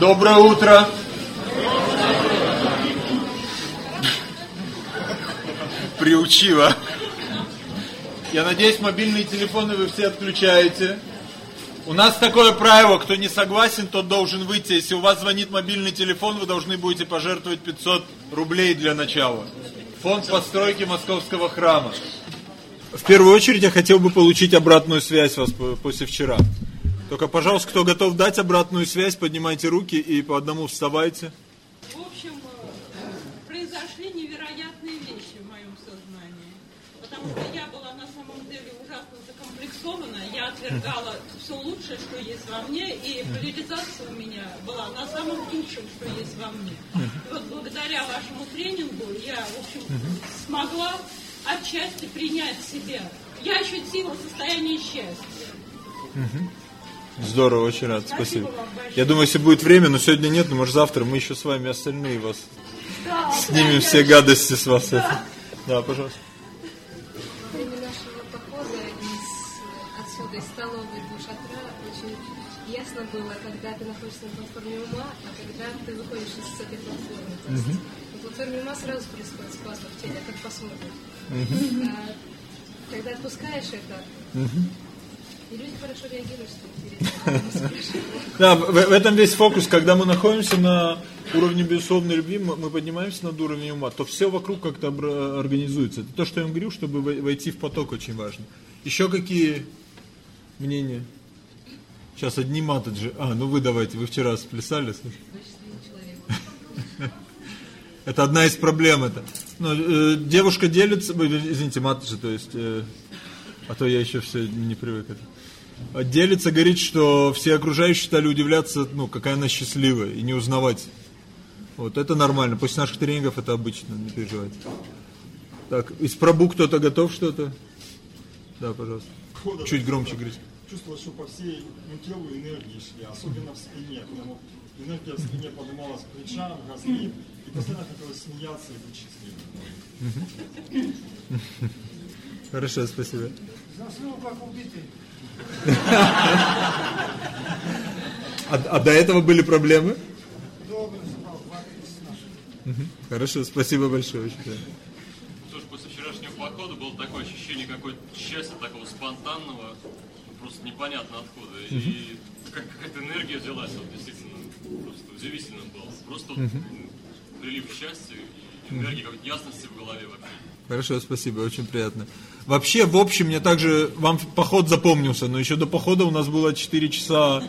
Доброе утро. Приучила. Я надеюсь, мобильные телефоны вы все отключаете. У нас такое правило, кто не согласен, тот должен выйти. Если у вас звонит мобильный телефон, вы должны будете пожертвовать 500 рублей для начала. Фонд постройки Московского храма. В первую очередь я хотел бы получить обратную связь вас после вчера. Только, пожалуйста, кто готов дать обратную связь, поднимайте руки и по одному вставайте. В общем, произошли невероятные вещи в моем сознании. Потому что я была на самом деле ужасно закомплексована. Я отвергала все лучшее, что есть во мне, и реализация у меня была на самом худшем, что есть во мне. И вот благодаря вашему тренингу я, в общем, смогла отчасти принять себя. Я ощутила состояние счастья. Здорово, очень рад, спасибо. Я думаю, если будет время, но сегодня нет, но может завтра мы еще с вами остальные вас Да, снимем да, все я- гадости с вас. Да, пожалуйста. Во время нашего похода из отсюда, из столовой до шатра, очень ясно было, когда ты находишься на платформе ума, а когда ты выходишь из этой платформы. То есть на платформе ума сразу происходит спазм в теле, как посмотришь. А когда отпускаешь это, Да, в, этом весь фокус. Когда мы находимся на уровне безусловной любви, мы, поднимаемся над уровнем ума, то все вокруг как-то организуется. Это то, что я вам говорю, чтобы вой- войти в поток, очень важно. Еще какие мнения? Сейчас одни матаджи. А, ну вы давайте, вы вчера сплясали. Это одна из проблем. Это. Ну, э, девушка делится, извините, матаджи, то есть, э, а то я еще все не привык. Это делится, говорит, что все окружающие стали удивляться, ну, какая она счастливая, и не узнавать. Вот, это нормально. После наших тренингов это обычно, не переживайте. Так, из пробу кто-то готов что-то? Да, пожалуйста. Хода Чуть громче говорите. Чувствовалось, что по всей ну, телу энергии шли, особенно в спине. Прямо энергия в спине поднималась к плечам, газли, и постоянно хотелось смеяться и быть счастливым. Хорошо, спасибо. Заснул как убитый. А, а до этого были проблемы? Месяца. Хорошо, спасибо большое. очень. Тоже после вчерашнего похода было такое ощущение какое-то счастья, такого спонтанного, просто непонятно откуда. И как какая-то энергия взялась, вот, действительно, просто удивительно было. Просто вот, м, прилив счастья и энергии, какой-то ясности в голове вообще. Хорошо, спасибо, очень приятно. Вообще, в общем, мне также, вам поход запомнился, но еще до похода у нас было 4 часа,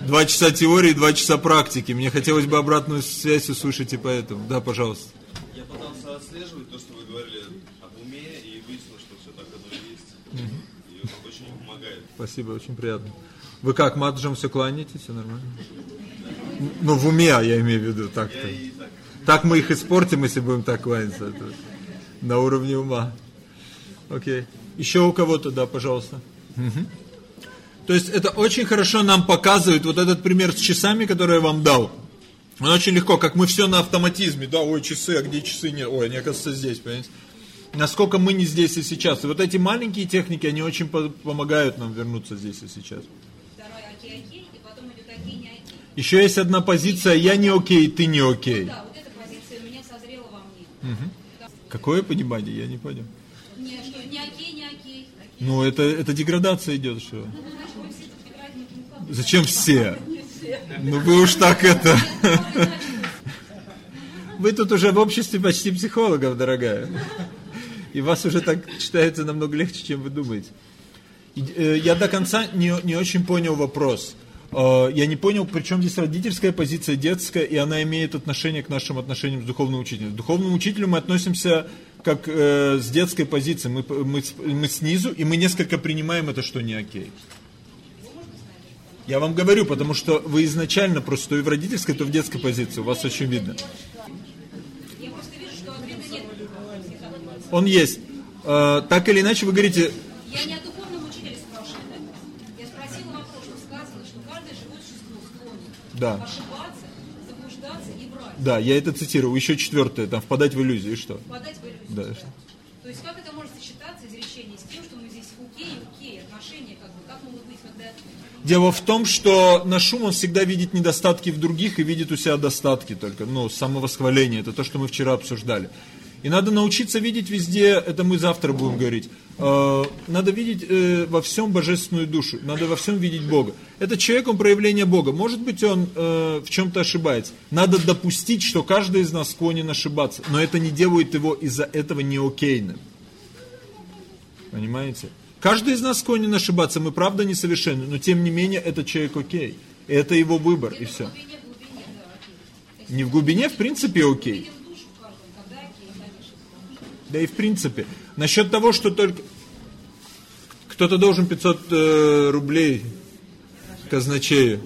2 часа теории, 2 часа практики. Мне хотелось бы обратную связь услышать и поэтому. Да, пожалуйста. Я пытался отслеживать то, что вы говорили об уме, и выяснил, что все так оно и есть. И это очень помогает. Спасибо, очень приятно. Вы как, матжем все кланяетесь, все нормально? Ну, в уме, а я имею в виду так-то. И так. Так мы их испортим, если будем так кланяться. Это на уровне ума. Окей. Еще у кого-то, да, пожалуйста. То есть это очень хорошо нам показывает вот этот пример с часами, который я вам дал. Он очень легко, как мы все на автоматизме, да, ой, часы, а где часы нет, ой, они оказывается здесь, понимаете? Насколько мы не здесь и сейчас. И вот эти маленькие техники, они очень по- помогают нам вернуться здесь и сейчас. Второй окей-окей, и потом идет окей, не окей. Еще есть одна позиция, я не окей, ты не окей. Да, вот эта позиция у меня созрела во мне. Какое понимание, я не понял. Не, что не окей, не окей. Ну, это, это деградация идет, что? Ну, ну, Зачем все? Ну вы уж так это... Вы тут уже в обществе почти психологов, дорогая. И вас уже так читается намного легче, чем вы думаете. Э, Я до конца не, не очень понял вопрос. Э, Я не понял, причем здесь родительская позиция, детская, и она имеет отношение к нашим отношениям с духовным учителем. К духовному учителю мы относимся как э, с детской позиции. Мы, мы, мы снизу, и мы несколько принимаем это, что не окей. Я вам говорю, потому что вы изначально просто то и в родительской, то в детской позиции. У вас очень видно. Он есть. Э, так или иначе, вы говорите, Я не о духовном учителе спрашиваю. Я спросила вопрос, что сказано, что каждый живет существо склонен Да. врать. Да, я это цитирую. Еще четвертое, там, впадать в иллюзию, и что? Впадать в иллюзию. Да, что? То есть как это может сочетаться изречение с тем, что мы здесь окей, окей, отношения как бы, как могут быть, когда Дело в том, что наш ум, он всегда видит недостатки в других и видит у себя достатки только. Ну, самовосхваление, это то, что мы вчера обсуждали. И надо научиться видеть везде, это мы завтра будем говорить, надо видеть э, во всем божественную душу, надо во всем видеть Бога. Это человек, он проявление Бога. Может быть, он э, в чем-то ошибается. Надо допустить, что каждый из нас склонен ошибаться, но это не делает его из-за этого не окейным. Понимаете? Каждый из нас склонен ошибаться, мы правда несовершенны, но тем не менее этот человек окей. Это его выбор и все. Не в глубине, в принципе, окей. Да и в принципе. Насчет того, что только... Кто-то должен 500 э, рублей казначею.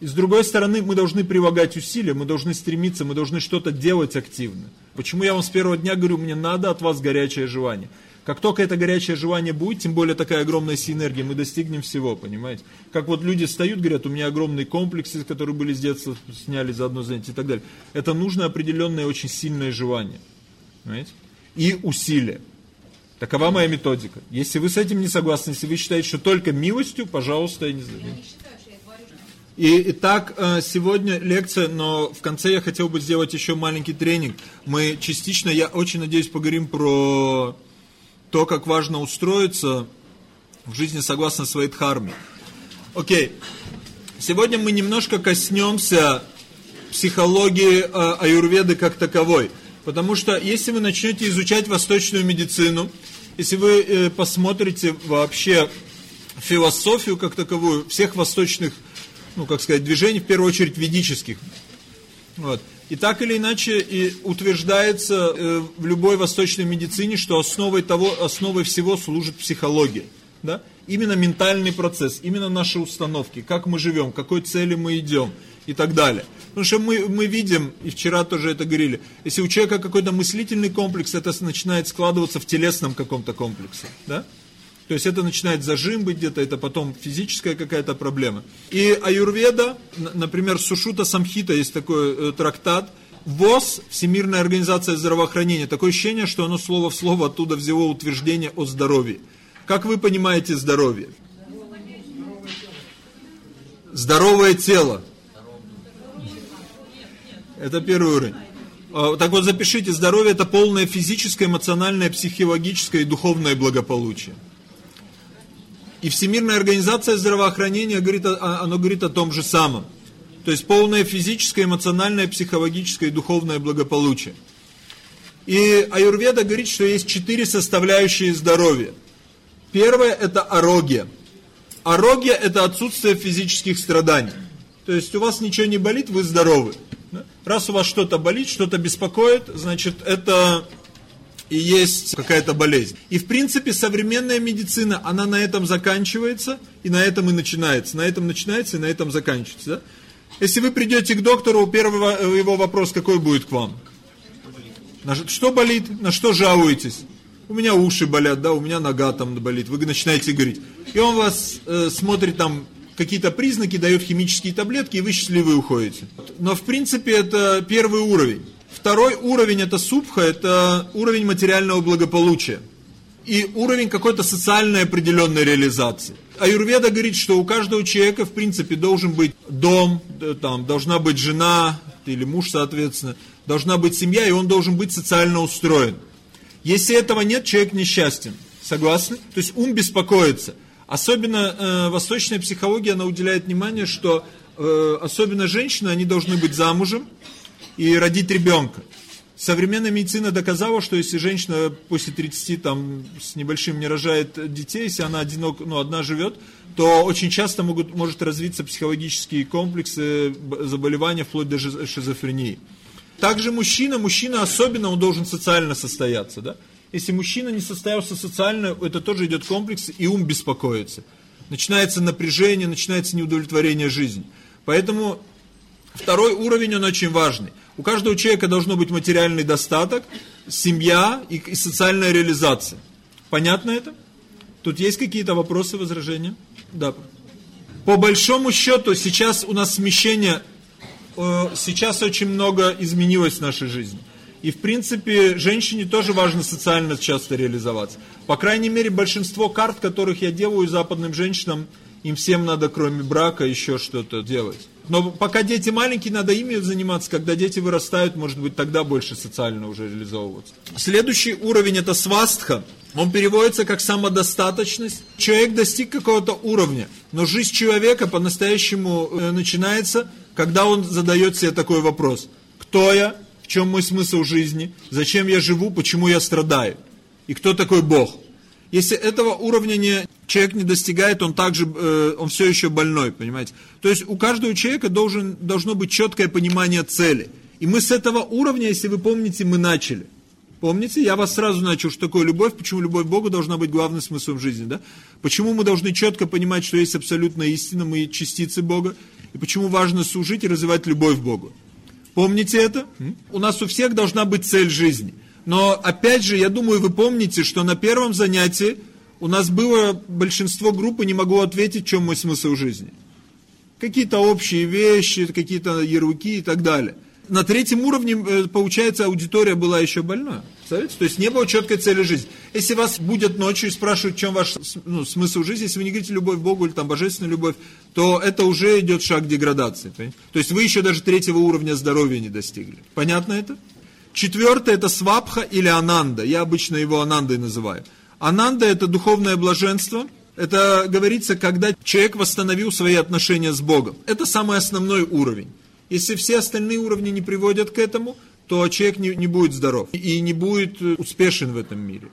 И с другой стороны, мы должны прилагать усилия, мы должны стремиться, мы должны что-то делать активно. Почему я вам с первого дня говорю, мне надо от вас горячее желание. Как только это горячее желание будет, тем более такая огромная синергия, мы достигнем всего, понимаете? Как вот люди встают, говорят, у меня огромные комплексы, которые были с детства, сняли за одно занятие и так далее. Это нужно определенное очень сильное желание. Понимаете? И усилия. Такова моя методика. Если вы с этим не согласны, если вы считаете, что только милостью, пожалуйста, я не знаю. И, и так э, сегодня лекция, но в конце я хотел бы сделать еще маленький тренинг. Мы частично, я очень надеюсь, поговорим про то, как важно устроиться в жизни согласно своей дхарме. Окей. Сегодня мы немножко коснемся психологии э, аюрведы как таковой. Потому что если вы начнете изучать восточную медицину, если вы э, посмотрите вообще философию как таковую всех восточных, ну как сказать, движений, в первую очередь ведических, вот, и так или иначе и утверждается э, в любой восточной медицине, что основой того, основой всего служит психология, да? Именно ментальный процесс, именно наши установки, как мы живем, какой цели мы идем и так далее. Потому что мы, мы видим, и вчера тоже это говорили, если у человека какой-то мыслительный комплекс, это начинает складываться в телесном каком-то комплексе. Да? То есть это начинает зажим быть где-то, это потом физическая какая-то проблема. И аюрведа, например, Сушута Самхита, есть такой э, трактат, ВОЗ, Всемирная организация здравоохранения, такое ощущение, что оно слово в слово оттуда взяло утверждение о здоровье. Как вы понимаете здоровье? Здоровое тело. Это первый уровень. А, так вот запишите, здоровье это полное физическое, эмоциональное, психологическое и духовное благополучие. И Всемирная организация здравоохранения говорит, оно говорит о том же самом. То есть полное физическое, эмоциональное, психологическое и духовное благополучие. И Аюрведа говорит, что есть четыре составляющие здоровья. Первое это арогия. Арогия это отсутствие физических страданий. То есть у вас ничего не болит, вы здоровы. Раз у вас что-то болит, что-то беспокоит, значит, это и есть какая-то болезнь. И в принципе современная медицина, она на этом заканчивается, и на этом и начинается. На этом начинается, и на этом заканчивается. Да? Если вы придете к доктору, первый его вопрос какой будет к вам? Что болит, на что жалуетесь? У меня уши болят, да, у меня нога там болит. Вы начинаете говорить. И он вас э, смотрит там какие-то признаки, дает химические таблетки, и вы счастливы уходите. Но в принципе это первый уровень. Второй уровень это супха, это уровень материального благополучия. И уровень какой-то социальной определенной реализации. Аюрведа говорит, что у каждого человека в принципе должен быть дом, там должна быть жена или муж, соответственно, должна быть семья, и он должен быть социально устроен. Если этого нет, человек несчастен. Согласны? То есть ум беспокоится. Особенно э, восточная психология, она уделяет внимание, что э, особенно женщины, они должны быть замужем и родить ребенка. Современная медицина доказала, что если женщина после 30 там, с небольшим не рожает детей, если она одинок, ну, одна живет, то очень часто могут, может развиться психологические комплексы, заболевания, вплоть до шизофрении. Также мужчина, мужчина особенно, он должен социально состояться, да? Если мужчина не состоялся социально, это тоже идет комплекс, и ум беспокоится. Начинается напряжение, начинается неудовлетворение жизни. Поэтому второй уровень, он очень важный. У каждого человека должно быть материальный достаток, семья и, и социальная реализация. Понятно это? Тут есть какие-то вопросы, возражения? Да. По большому счету, сейчас у нас смещение, э, сейчас очень много изменилось в нашей жизни. И, в принципе, женщине тоже важно социально часто реализоваться. По крайней мере, большинство карт, которых я делаю западным женщинам, им всем надо, кроме брака, еще что-то делать. Но пока дети маленькие, надо ими заниматься. Когда дети вырастают, может быть, тогда больше социально уже реализовываться. Следующий уровень – это свастха. Он переводится как самодостаточность. Человек достиг какого-то уровня, но жизнь человека по-настоящему э, начинается, когда он задает себе такой вопрос. Кто я? В чем мой смысл жизни? Зачем я живу? Почему я страдаю? И кто такой Бог? Если этого уровня не, человек не достигает, он также, э, он все еще больной, понимаете? То есть у каждого человека должен, должно быть четкое понимание цели. И мы с этого уровня, если вы помните, мы начали. Помните, я вас сразу начал, что такое любовь, почему любовь к Богу должна быть главным смыслом жизни, да? Почему мы должны четко понимать, что есть абсолютная истина, мы частицы Бога, и почему важно служить и развивать любовь к Богу. Помните это? У нас у всех должна быть цель жизни. Но опять же, я думаю, вы помните, что на первом занятии у нас было большинство группы, не могу ответить, в чем мой смысл жизни. Какие-то общие вещи, какие-то ярлыки и так далее. На третьем уровне, э, получается, аудитория была еще больная. Представляете? То есть не было четкой цели жизни. Если вас будет ночью и спрашивают, в чем ваш ну, смысл жизни, если вы не говорите любовь к Богу или там божественная любовь, то это уже идет шаг деградации. Понимаете? То есть вы еще даже третьего уровня здоровья не достигли. Понятно это? Четвертое это свапха или ананда. Я обычно его анандой называю. Ананда это духовное блаженство. Это говорится, когда человек восстановил свои отношения с Богом. Это самый основной уровень. Если все остальные уровни не приводят к этому, то человек не, не будет здоров и не будет э, успешен в этом мире.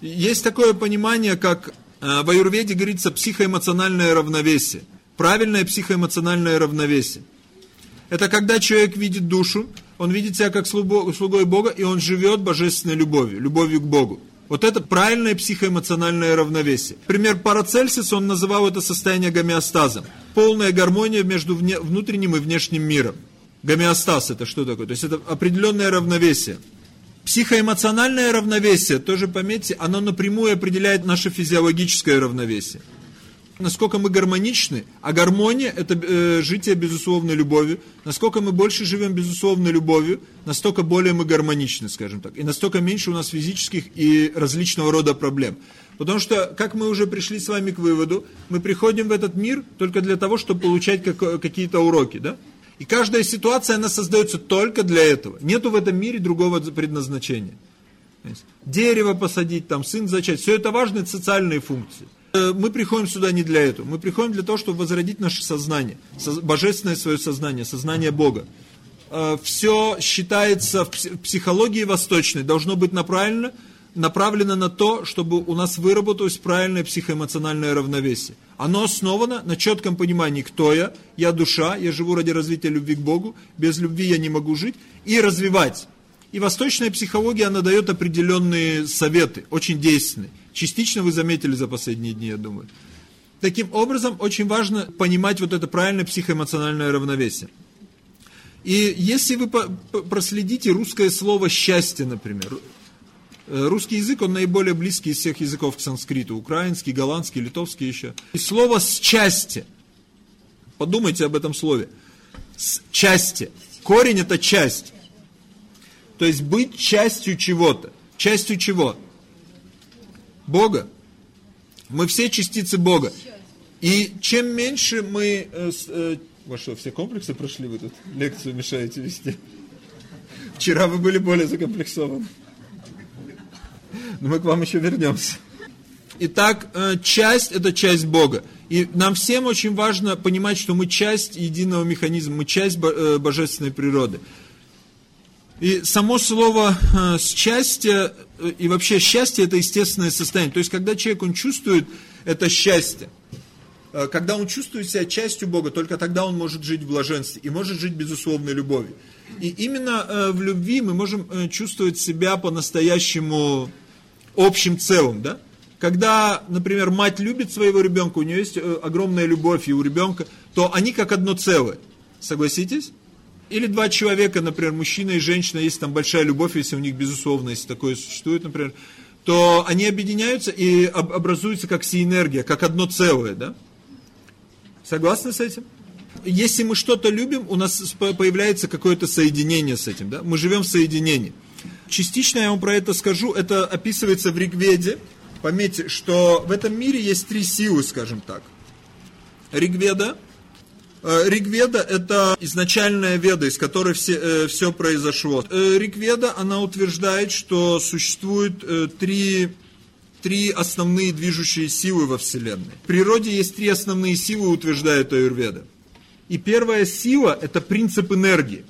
Есть такое понимание, как э, в аюрведе говорится психоэмоциональное равновесие. Правильное психоэмоциональное равновесие. Это когда человек видит душу, он видит себя как слугой Бога, и он живет божественной любовью, любовью к Богу. Вот это правильное психоэмоциональное равновесие. Пример Парацельсис, он называл это состояние гомеостазом. Полная гармония между внутренним и внешним миром. Гомеостаз это что такое? То есть это определенное равновесие. Психоэмоциональное равновесие, тоже пометьте, оно напрямую определяет наше физиологическое равновесие. Насколько мы гармоничны, а гармония это э, житие безусловной любовью. Насколько мы больше живем безусловной любовью, настолько более мы гармоничны, скажем так. И настолько меньше у нас физических и различного рода проблем. Потому что, как мы уже пришли с вами к выводу, мы приходим в этот мир только для того, чтобы получать какие-то уроки, да? И каждая ситуация, она создается только для этого. Нету в этом мире другого предназначения. Дерево посадить, там, сын зачать, все это важные социальные функции. Э, мы приходим сюда не для этого. Мы приходим для того, чтобы возродить наше сознание, божественное свое сознание, сознание Бога. Э, все считается в психологии восточной, должно быть направлено направлено на то, чтобы у нас выработалось правильное психоэмоциональное равновесие. Оно основано на четком понимании, кто я, я душа, я живу ради развития любви к Богу, без любви я не могу жить, и развивать. И восточная психология, она дает определенные советы, очень действенные. Частично вы заметили за последние дни, я думаю. Таким образом, очень важно понимать вот это правильное психоэмоциональное равновесие. И если вы проследите русское слово «счастье», например, Э, русский язык, он наиболее близкий из всех языков к санскриту. Украинский, голландский, литовский еще. И слово «счастье». Подумайте об этом слове. «Счастье». Корень это часть. То есть быть частью чего-то. Частью чего? Бога. Мы все частицы Бога. И чем меньше мы... Э, э, вы что, все комплексы прошли вы тут? Лекцию мешаете вести? Вчера вы были более закомплексованы. Но мы к вам еще вернемся. Итак, э, часть – это часть Бога. И нам всем очень важно понимать, что мы часть единого механизма, мы часть э, божественной природы. И само слово э, «счастье» и вообще счастье – это естественное состояние. То есть, когда человек, он чувствует это счастье, когда он чувствует себя частью Бога, только тогда он может жить в блаженстве и может жить безусловной любовью. И именно в любви мы можем чувствовать себя по-настоящему общим целым, да? Когда, например, мать любит своего ребенка, у нее есть э, огромная любовь и у ребенка, то они как одно целое. Согласитесь? Или два человека, например, мужчина и женщина, есть там большая любовь, если у них безусловно, если такое существует, например, то они объединяются и образуются как синергия, как одно целое, да? Согласны с этим? Если мы что-то любим, у нас появляется какое-то соединение с этим, да? Мы живем в соединении. Частично я вам про это скажу. Это описывается в Ригведе. Пометьте, что в этом мире есть три силы, скажем так. Ригведа. Э, Ригведа – это изначальная веда, из которой все, э, все произошло. Э, Ригведа, она утверждает, что существует э, три, три основные движущие силы во Вселенной. В природе есть три основные силы, утверждает Аюрведа. И первая сила – это принцип энергии.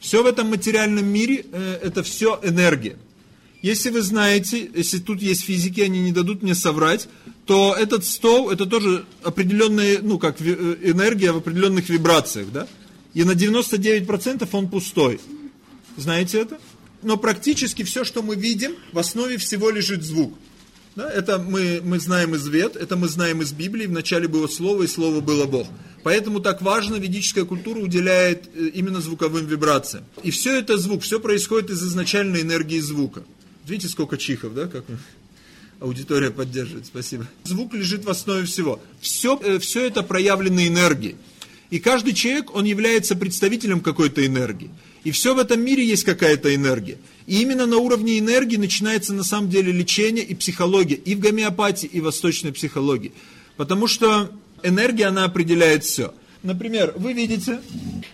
Все в этом материальном мире э, – это все энергия. Если вы знаете, если тут есть физики, они не дадут мне соврать, то этот стол – это тоже определенная, ну, как э, энергия в определенных вибрациях, да? И на 99% он пустой. Знаете это? Но практически все, что мы видим, в основе всего лежит звук. Да? Это мы, мы знаем из Вед, это мы знаем из Библии, вначале было Слово, и Слово было Бог. Поэтому так важно, ведическая культура уделяет э, именно звуковым вибрациям. И все это звук, все происходит из изначальной энергии звука. Видите, сколько чихов, да, как аудитория поддерживает, спасибо. Звук лежит в основе всего. Все, э, все это проявленные энергии. И каждый человек, он является представителем какой-то энергии. И все в этом мире есть какая-то энергия. И именно на уровне энергии начинается на самом деле лечение и психология. И в гомеопатии, и в восточной психологии. Потому что энергия, она определяет все. Например, вы видите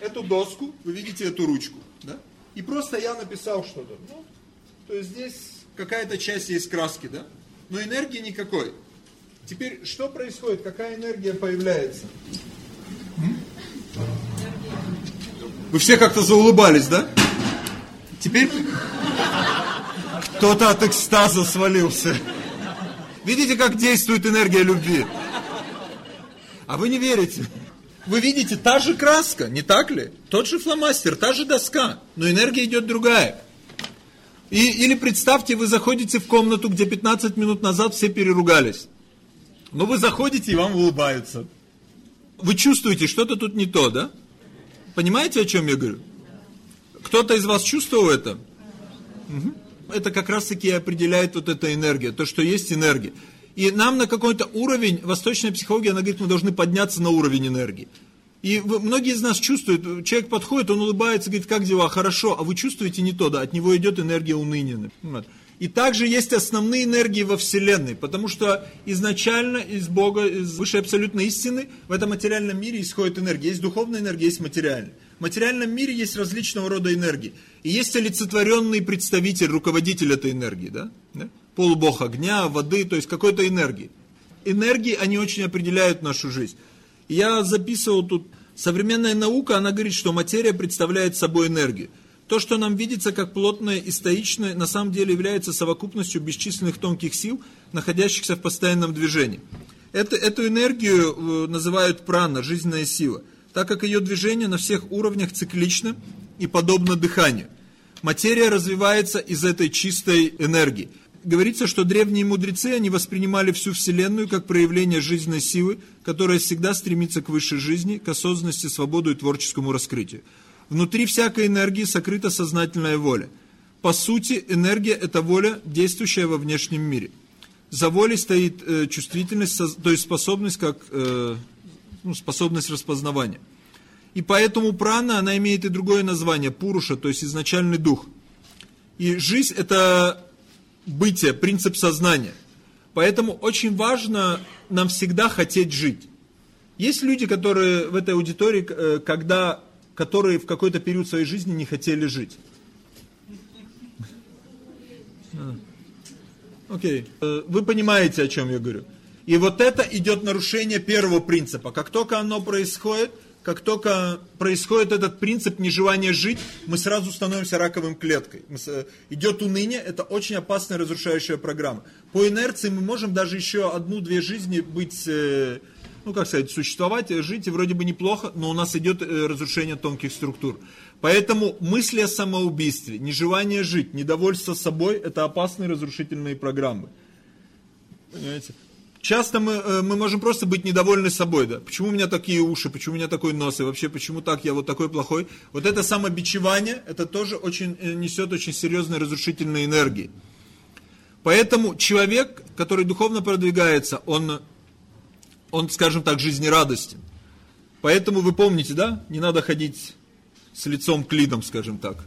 эту доску, вы видите эту ручку. Да? И просто я написал что-то. Ну, то есть здесь какая-то часть есть краски, да? Но энергии никакой. Теперь, что происходит? Какая энергия появляется? Вы все как-то заулыбались, да? Теперь кто-то от экстаза свалился. Видите, как действует энергия любви? А вы не верите. Вы видите, та же краска, не так ли? Тот же фломастер, та же доска, но энергия идет другая. И, или представьте, вы заходите в комнату, где 15 минут назад все переругались. Но вы заходите, и вам улыбаются. Вы чувствуете, что-то тут не то, да? Понимаете, о чем я говорю? Кто-то из вас чувствовал это? Угу. Это как раз-таки определяет вот эта энергия, то, что есть энергия. И нам на какой-то уровень, восточная психология, она говорит, мы должны подняться на уровень энергии. И многие из нас чувствуют, человек подходит, он улыбается, говорит, как дела, хорошо, а вы чувствуете не то, да, от него идет энергия уныния. И также есть основные энергии во Вселенной, потому что изначально из Бога, из высшей абсолютной истины в этом материальном мире исходит энергия. Есть духовная энергия, есть материальная. В материальном мире есть различного рода энергии. И есть олицетворенный представитель, руководитель этой энергии. Да? Да? Полубог огня, воды, то есть какой-то энергии. Энергии, они очень определяют нашу жизнь. Я записывал тут, современная наука, она говорит, что материя представляет собой энергию. То, что нам видится как плотное и стоичное, на самом деле является совокупностью бесчисленных тонких сил, находящихся в постоянном движении. Это, эту энергию э, называют прана, жизненная сила, так как ее движение на всех уровнях циклично и подобно дыханию. Материя развивается из этой чистой энергии – говорится, что древние мудрецы, они воспринимали всю Вселенную как проявление жизненной силы, которая всегда стремится к высшей жизни, к осознанности, свободу и творческому раскрытию. Внутри всякой энергии сокрыта сознательная воля. По сути, энергия – это воля, действующая во внешнем мире. За волей стоит э, чувствительность, то есть способность, как э, ну, способность распознавания. И поэтому прана, она имеет и другое название – пуруша, то есть изначальный дух. И жизнь – это бытие, принцип сознания. Поэтому очень важно нам всегда хотеть жить. Есть люди, которые в этой аудитории, э, когда, которые в какой-то период своей жизни не хотели жить. А. Окей. Okay. Э, вы понимаете, о чем я говорю. И вот это идет нарушение первого принципа. Как только оно происходит, как только происходит этот принцип нежелания жить, мы сразу становимся раковым клеткой. Идет уныние, это очень опасная разрушающая программа. По инерции мы можем даже еще одну-две жизни быть, э, ну как сказать, существовать, жить, и вроде бы неплохо, но у нас идет э, разрушение тонких структур. Поэтому мысли о самоубийстве, нежелание жить, недовольство собой, это опасные разрушительные программы. Понимаете? Часто мы, э, мы можем просто быть недовольны собой, да. Почему у меня такие уши, почему у меня такой нос, и вообще, почему так, я вот такой плохой. Вот это самобичевание, это тоже очень, э, несет очень серьезные разрушительные энергии. Поэтому человек, который духовно продвигается, он, он, скажем так, жизнерадостен. Поэтому вы помните, да, не надо ходить с лицом клидом, скажем так.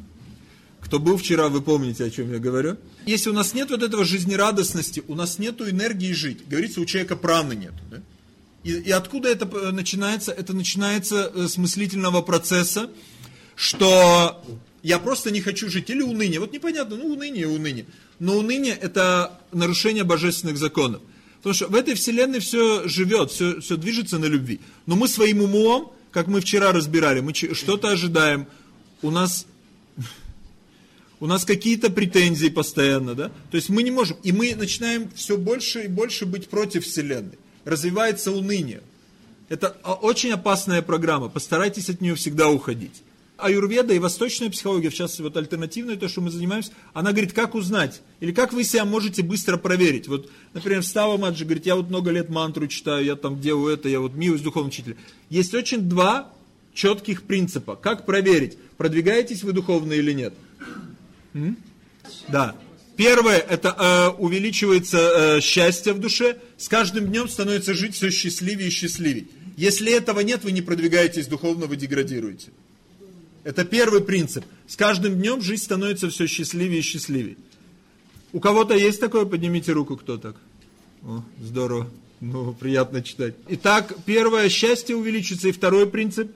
Кто был вчера, вы помните, о чем я говорю. Если у нас нет вот этого жизнерадостности, у нас нет энергии жить. Говорится, у человека праны нет. Да? И, и откуда это э, начинается? Это начинается э, с мыслительного процесса, что я просто не хочу жить. Или уныние. Вот непонятно, ну уныние, уныние. Но уныние это нарушение божественных законов. Потому что в этой вселенной все живет, все, все движется на любви. Но мы своим умом, как мы вчера разбирали, мы что-то ожидаем. У нас, у нас какие-то претензии постоянно, да? То есть мы не можем. И мы начинаем все больше и больше быть против вселенной. Развивается уныние. Это очень опасная программа. Постарайтесь от нее всегда уходить аюрведа и восточная психология, в частности, вот альтернативная, то, что мы занимаемся, она говорит, как узнать, или как вы себя можете быстро проверить. Вот, например, Става Маджи говорит, я вот много лет мантру читаю, я там делаю это, я вот милость духовного учителя. Есть очень два четких принципа. Как проверить, продвигаетесь вы духовно или нет? Да. Первое, это э, увеличивается э, счастье в душе, с каждым днем становится жить все счастливее и счастливее. Если этого нет, вы не продвигаетесь духовно, вы деградируете. Это первый принцип. С каждым днем жизнь становится все счастливее и счастливее. У кого-то есть такое? Поднимите руку, кто так. О, здорово. Ну, приятно читать. Итак, первое, счастье увеличится. И второй принцип.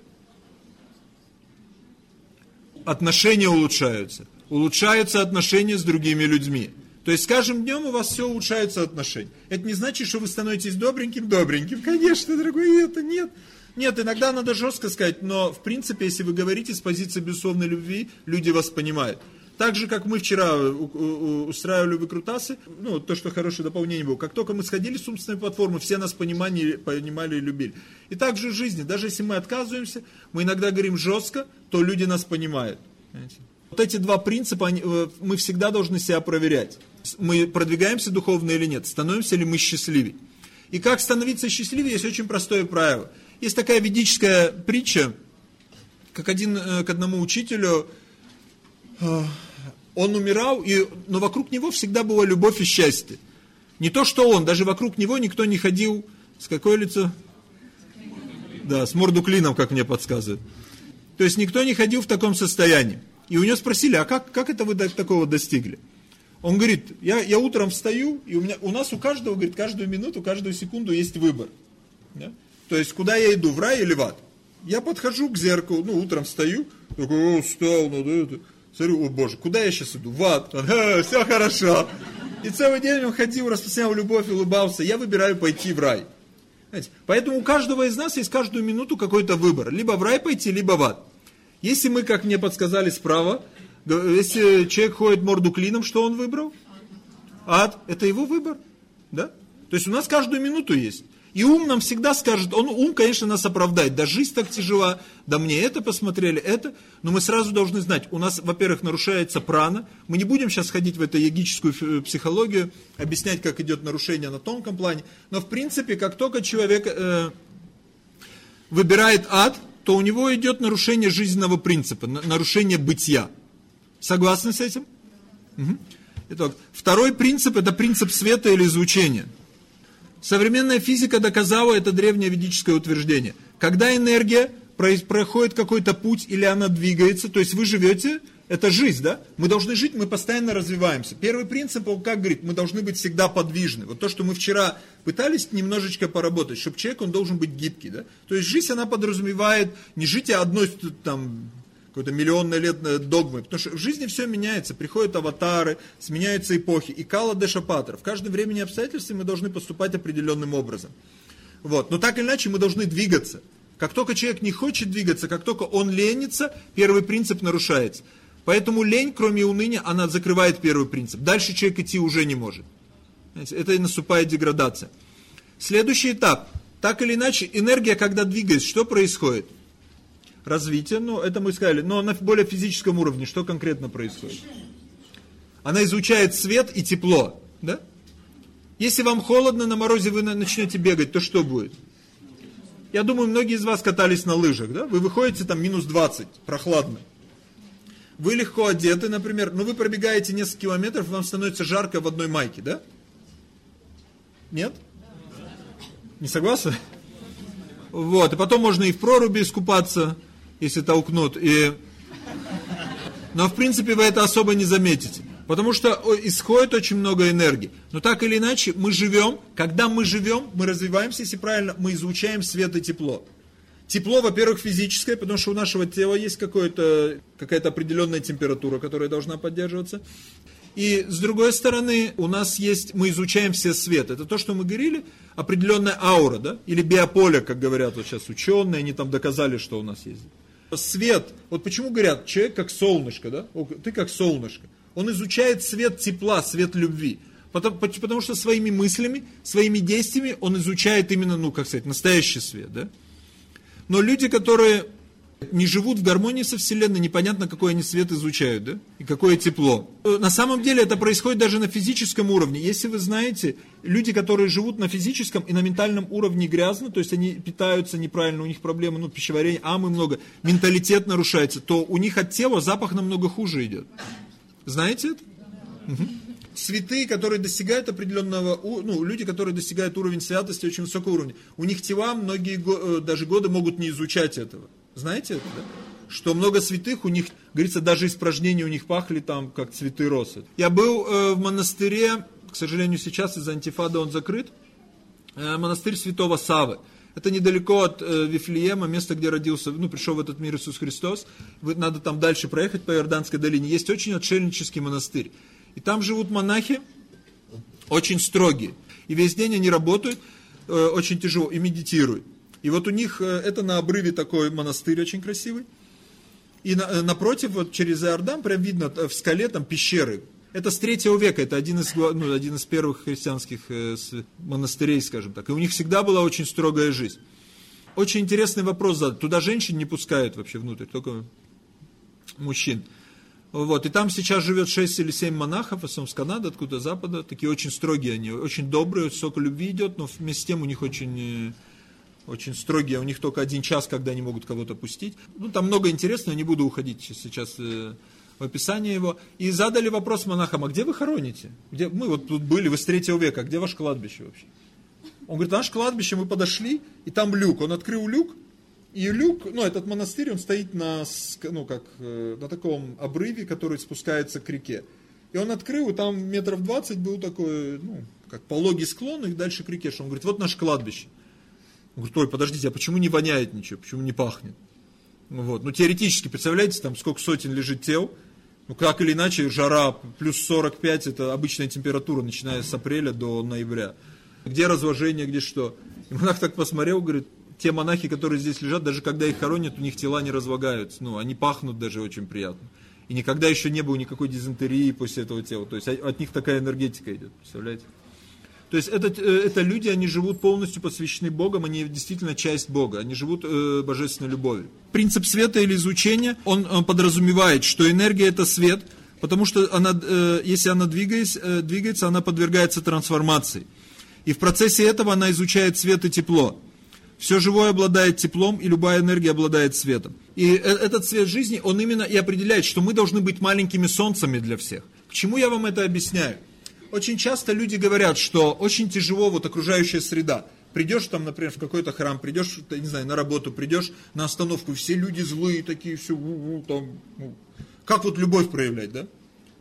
Отношения улучшаются. Улучшаются отношения с другими людьми. То есть с каждым днем у вас все улучшаются отношения. Это не значит, что вы становитесь добреньким-добреньким. Конечно, дорогой, это нет. Нет, иногда надо жестко сказать, но в принципе, если вы говорите с позиции безусловной любви, люди вас понимают. Так же, как мы вчера устраивали выкрутасы, ну, то, что хорошее дополнение было. Как только мы сходили с умственной платформы, все нас понимали, понимали и любили. И так же в жизни, даже если мы отказываемся, мы иногда говорим жестко, то люди нас понимают. Понимаете? Вот эти два принципа, они, э, мы всегда должны себя проверять. Мы продвигаемся духовно или нет, становимся ли мы счастливее. И как становиться счастливее, есть очень простое правило – есть такая ведическая притча, как один э, к одному учителю, э, он умирал, и, но вокруг него всегда была любовь и счастье. Не то, что он, даже вокруг него никто не ходил, с какое лицо? Да, с морду клином, как мне подсказывают. То есть никто не ходил в таком состоянии. И у него спросили, а как, как это вы такого достигли? Он говорит, я, я утром встаю, и у, меня, у нас у каждого, говорит, каждую минуту, каждую секунду есть выбор. Да? То есть, куда я иду, в рай или в ад? Я подхожу к зеркалу, ну, утром встаю, такой, о, встал, ну, да, это. Смотрю, о боже, куда я сейчас иду? В ад. Ага, все хорошо. И целый день он ходил, распространял любовь, улыбался. Я выбираю пойти в рай. Знаете, поэтому у каждого из нас есть каждую минуту какой-то выбор. Либо в рай пойти, либо в ад. Если мы, как мне подсказали справа, если человек ходит морду клином, что он выбрал? Ад. Это его выбор. Да? То есть у нас каждую минуту есть. И ум нам всегда скажет, он, ум, конечно, нас оправдает, да жизнь так тяжела, да мне это посмотрели, это, но мы сразу должны знать, у нас, во-первых, нарушается прана, мы не будем сейчас ходить в эту йогическую психологию, объяснять, как идет нарушение на тонком плане, но в принципе, как только человек э, выбирает ад, то у него идет нарушение жизненного принципа, нарушение бытия. Согласны с этим? Угу. Итак, второй принцип, это принцип света или излучения. Современная физика доказала это древнее ведическое утверждение. Когда энергия проходит какой-то путь или она двигается, то есть вы живете, это жизнь, да? Мы должны жить, мы постоянно развиваемся. Первый принцип, он как говорит, мы должны быть всегда подвижны. Вот то, что мы вчера пытались немножечко поработать, чтобы человек, он должен быть гибкий, да? То есть жизнь, она подразумевает не жить одной там какой-то миллионной лет э, догмы. Потому что в жизни все меняется, приходят аватары, сменяются эпохи. И Кала Дешапатра. В каждом времени обстоятельстве мы должны поступать определенным образом. Вот. Но так или иначе мы должны двигаться. Как только человек не хочет двигаться, как только он ленится, первый принцип нарушается. Поэтому лень, кроме уныния, она закрывает первый принцип. Дальше человек идти уже не может. Это и наступает деградация. Следующий этап. Так или иначе, энергия, когда двигается, что происходит? развитие, ну, это мы сказали, но на более физическом уровне, что конкретно происходит? Она изучает свет и тепло, да? Если вам холодно, на морозе вы начнете бегать, то что будет? Я думаю, многие из вас катались на лыжах, да? Вы выходите там минус 20, прохладно. Вы легко одеты, например, но вы пробегаете несколько километров, вам становится жарко в одной майке, да? Нет? Не согласны? Вот, и потом можно и в проруби искупаться, если толкнут. И, Но в принципе вы это особо не заметите. Потому что исходит очень много энергии. Но так или иначе, мы живем, когда мы живем, мы развиваемся, если правильно, мы изучаем свет и тепло. Тепло, во-первых, физическое, потому что у нашего тела есть какая-то определенная температура, которая должна поддерживаться. И с другой стороны, у нас есть, мы изучаем все свет. Это то, что мы говорили, определенная аура, да? Или биополе, как говорят вот сейчас ученые, они там доказали, что у нас есть. Свет, вот почему говорят, человек как солнышко, да? Ты как солнышко. Он изучает свет тепла, свет любви. Потому, потому что своими мыслями, своими действиями он изучает именно, ну, как сказать, настоящий свет, да? Но люди, которые не живут в гармонии со Вселенной, непонятно, какой они свет изучают, да? И какое тепло. На самом деле это происходит даже на физическом уровне. Если вы знаете, люди, которые живут на физическом и на ментальном уровне грязно, то есть они питаются неправильно, у них проблемы, ну, пищеварение, амы много, менталитет нарушается, то у них от тела запах намного хуже идет. Знаете это? Угу. Святые, которые достигают определенного, ну, люди, которые достигают уровень святости очень высокого уровня, у них тела многие э, даже годы могут не изучать этого. Знаете это, да? Что много святых, у них, говорится, даже испражнения у них пахли там, как цветы росы. Я был э, в монастыре, к сожалению, сейчас из-за антифада он закрыт, э, монастырь святого Савы. Это недалеко от Вифлеема, место, где родился, ну, пришел в этот мир Иисус Христос. Надо там дальше проехать по Иорданской долине. Есть очень отшельнический монастырь. И там живут монахи, очень строгие. И весь день они работают, э, очень тяжело, и медитируют. И вот у них, э, это на обрыве такой монастырь очень красивый. И на, э, напротив, вот через Иордан, прям видно э, в скале там пещеры. Это с третьего века, это один из, ну, один из первых христианских э, монастырей, скажем так. И у них всегда была очень строгая жизнь. Очень интересный вопрос задать. Туда женщин не пускают вообще внутрь, только мужчин. Вот, и там сейчас живет 6 или 7 монахов, в основном с Канады, откуда запада, такие очень строгие они, очень добрые, столько любви идет, но вместе с тем у них очень очень строгие, у них только один час, когда они могут кого-то пустить. Ну, там много интересного, не буду уходить сейчас э, в описание его. И задали вопрос монахам, а где вы хороните? Где? Мы вот тут были, вы с третьего века, а где ваше кладбище вообще? Он говорит, наше кладбище, мы подошли, и там люк. Он открыл люк, и люк, ну, этот монастырь, он стоит на, ну, как, э, на таком обрыве, который спускается к реке. И он открыл, и там метров двадцать был такой, ну, как пологий склон, и дальше к реке. Что он говорит, вот наше кладбище. Он говорит, ой, подождите, а почему не воняет ничего, почему не пахнет? Ну, вот. ну теоретически, представляете, там сколько сотен лежит тел, ну как или иначе, жара плюс 45, это обычная температура, начиная с апреля до ноября. Где разложение, где что? И монах так посмотрел, говорит, те монахи, которые здесь лежат, даже когда их хоронят, у них тела не разлагаются, ну, они пахнут даже очень приятно. И никогда еще не было никакой дизентерии после этого тела. То есть от них такая энергетика идет, представляете? То есть это, э, это люди, они живут полностью посвящены Богом, они действительно часть Бога, они живут э, божественной любовью. Принцип света или изучения, он, он подразумевает, что энергия это свет, потому что она, э, если она двигается, э, двигается, она подвергается трансформации. И в процессе этого она изучает свет и тепло. Все живое обладает теплом, и любая энергия обладает светом. И э, этот свет жизни, он именно и определяет, что мы должны быть маленькими солнцами для всех. К чему я вам это объясняю? очень часто люди говорят, что очень тяжело вот окружающая среда. Придешь там, например, в какой-то храм, придешь, не знаю, на работу, придешь на остановку, все люди злые такие, все, у, у, там, ну, как вот любовь проявлять, да?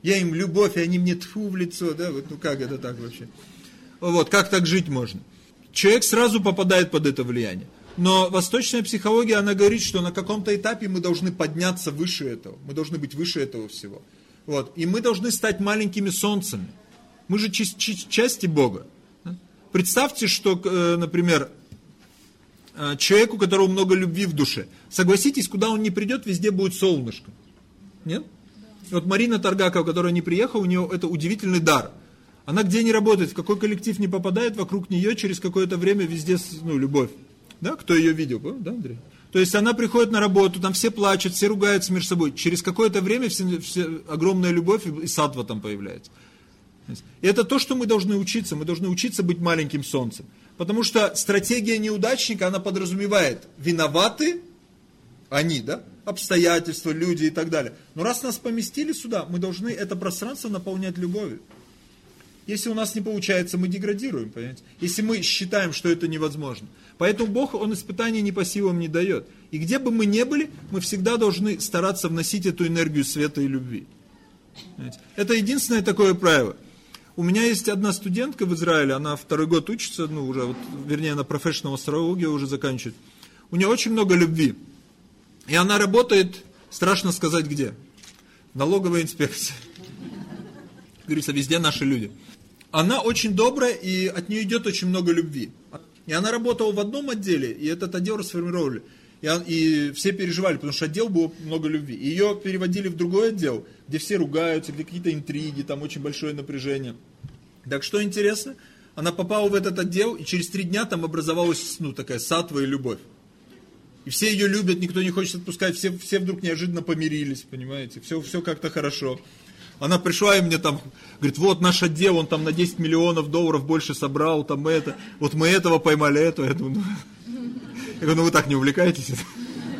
Я им любовь, и они мне тфу в лицо, да, вот, ну как это так вообще? Вот, как так жить можно? Человек сразу попадает под это влияние. Но восточная психология, она говорит, что на каком-то этапе мы должны подняться выше этого. Мы должны быть выше этого всего. Вот. И мы должны стать маленькими солнцами. Мы же части Бога. Представьте, что, э, например, э, человеку, у которого много любви в душе, согласитесь, куда он не придет, везде будет солнышко. Нет? Вот Марина Таргакова, которая не приехала, у нее это удивительный дар. Она где не работает, в какой коллектив не попадает, вокруг нее через какое-то время везде ну, любовь. Да, кто ее видел, да, Андрей? То есть она приходит на работу, там все плачут, все ругаются между собой. Через какое-то время все, все, огромная любовь и сатва там появляется. И это то, что мы должны учиться. Мы должны учиться быть маленьким солнцем. Потому что стратегия неудачника, она подразумевает, виноваты они, да, обстоятельства, люди и так далее. Но раз нас поместили сюда, мы должны это пространство наполнять любовью. Если у нас не получается, мы деградируем, понимаете? Если мы считаем, что это невозможно. Поэтому Бог, Он испытания не по силам не дает. И где бы мы ни были, мы всегда должны стараться вносить эту энергию света и любви. Понимаете? Это единственное такое правило. У меня есть одна студентка в Израиле, она второй год учится, ну уже, вот, вернее, на профессионал астрологию уже заканчивает. У нее очень много любви. И она работает, страшно сказать где, налоговая инспекция. Говорится, везде наши люди. Она очень добрая, и от нее идет очень много любви. И она работала в одном отделе, и этот отдел расформировали. И, и все переживали, потому что отдел был много любви. И ее переводили в другой отдел, где все ругаются, где какие-то интриги, там очень большое напряжение. Так что интересно, она попала в этот отдел, и через три дня там образовалась ну, такая сатва и любовь. И все ее любят, никто не хочет отпускать, все, все вдруг неожиданно помирились, понимаете, все, все как-то хорошо. Она пришла и мне там, говорит, вот наш отдел, он там на 10 миллионов долларов больше собрал, там это, вот мы этого поймали, этого. Я думаю, ну, я говорю, ну вы так не увлекаетесь?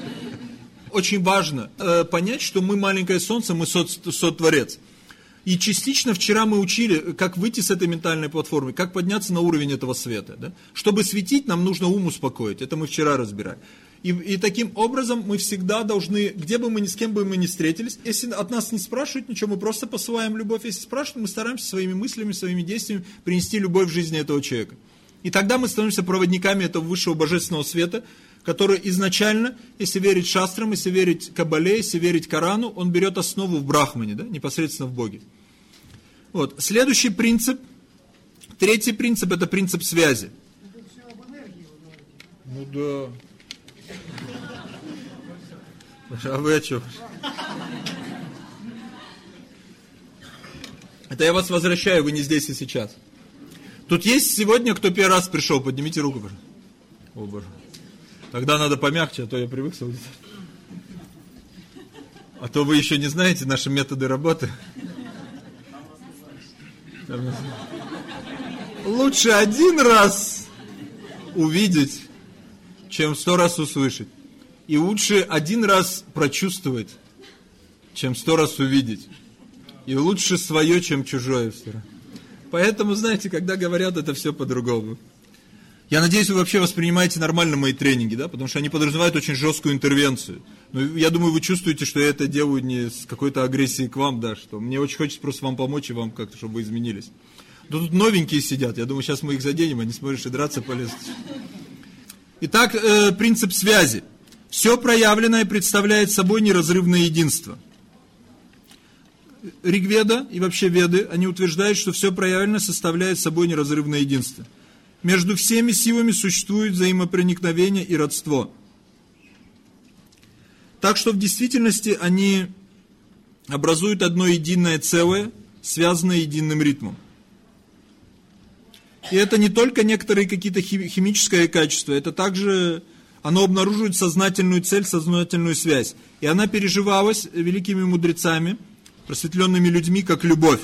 Очень важно э, понять, что мы маленькое солнце, мы сот, сотворец. И частично вчера мы учили, как выйти с этой ментальной платформы, как подняться на уровень этого света. Да? Чтобы светить, нам нужно ум успокоить. Это мы вчера разбирали. И, и таким образом мы всегда должны, где бы мы ни с кем бы мы ни встретились, если от нас не спрашивают ничего, мы просто посылаем любовь. Если спрашивают, мы стараемся своими мыслями, своими действиями принести любовь в жизни этого человека. И тогда мы становимся проводниками этого высшего божественного света, который изначально, если верить шастрам, если верить Кабале, если верить Корану, он берет основу в Брахмане, да, непосредственно в Боге. Вот. Следующий принцип, третий принцип, это принцип связи. Ну да. А вы о чем? Это я вас возвращаю, вы не здесь и сейчас. Тут есть сегодня, кто первый раз пришел, поднимите руку, пожалуйста. О, Боже. Тогда надо помягче, а то я привык с А то вы еще не знаете наши методы работы. Лучше один раз увидеть, чем сто раз услышать. И лучше один раз прочувствовать, чем сто раз увидеть. И лучше свое, чем чужое все. Поэтому, знаете, когда говорят, это все по-другому. Я надеюсь, вы вообще воспринимаете нормально мои тренинги, да, потому что они подразумевают очень жесткую интервенцию. Но я думаю, вы чувствуете, что я это делаю не с какой-то агрессией к вам, да, что мне очень хочется просто вам помочь и вам как-то, чтобы вы изменились. Да тут новенькие сидят, я думаю, сейчас мы их заденем, они смотришь и драться полезут. Итак, э, принцип связи. Все проявленное представляет собой неразрывное единство – Ригведа и вообще Веды, они утверждают, что все проявлено составляет собой неразрывное единство. Между всеми силами существует взаимопроникновение и родство. Так что в действительности они образуют одно единое целое, связанное единым ритмом. И это не только некоторые какие-то химическое качество, это также оно обнаруживает сознательную цель, сознательную связь. И она переживалась великими мудрецами – просветленными людьми, как любовь.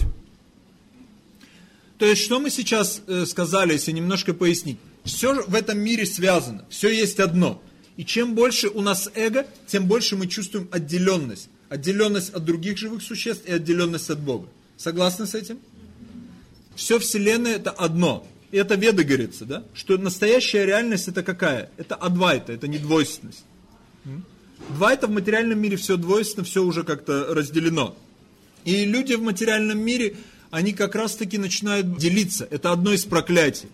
То есть, что мы сейчас э, сказали, если немножко пояснить. Все в этом мире связано, все есть одно. И чем больше у нас эго, тем больше мы чувствуем отделенность. Отделенность от других живых существ и отделенность от Бога. Согласны с этим? Все Вселенная это одно. И это Веда говорится, да? Что настоящая реальность это какая? Это адвайта, это не двойственность. Двайта в материальном мире все двойственно, все уже как-то разделено. И люди в материальном мире, они как раз-таки начинают делиться. Это одно из проклятий.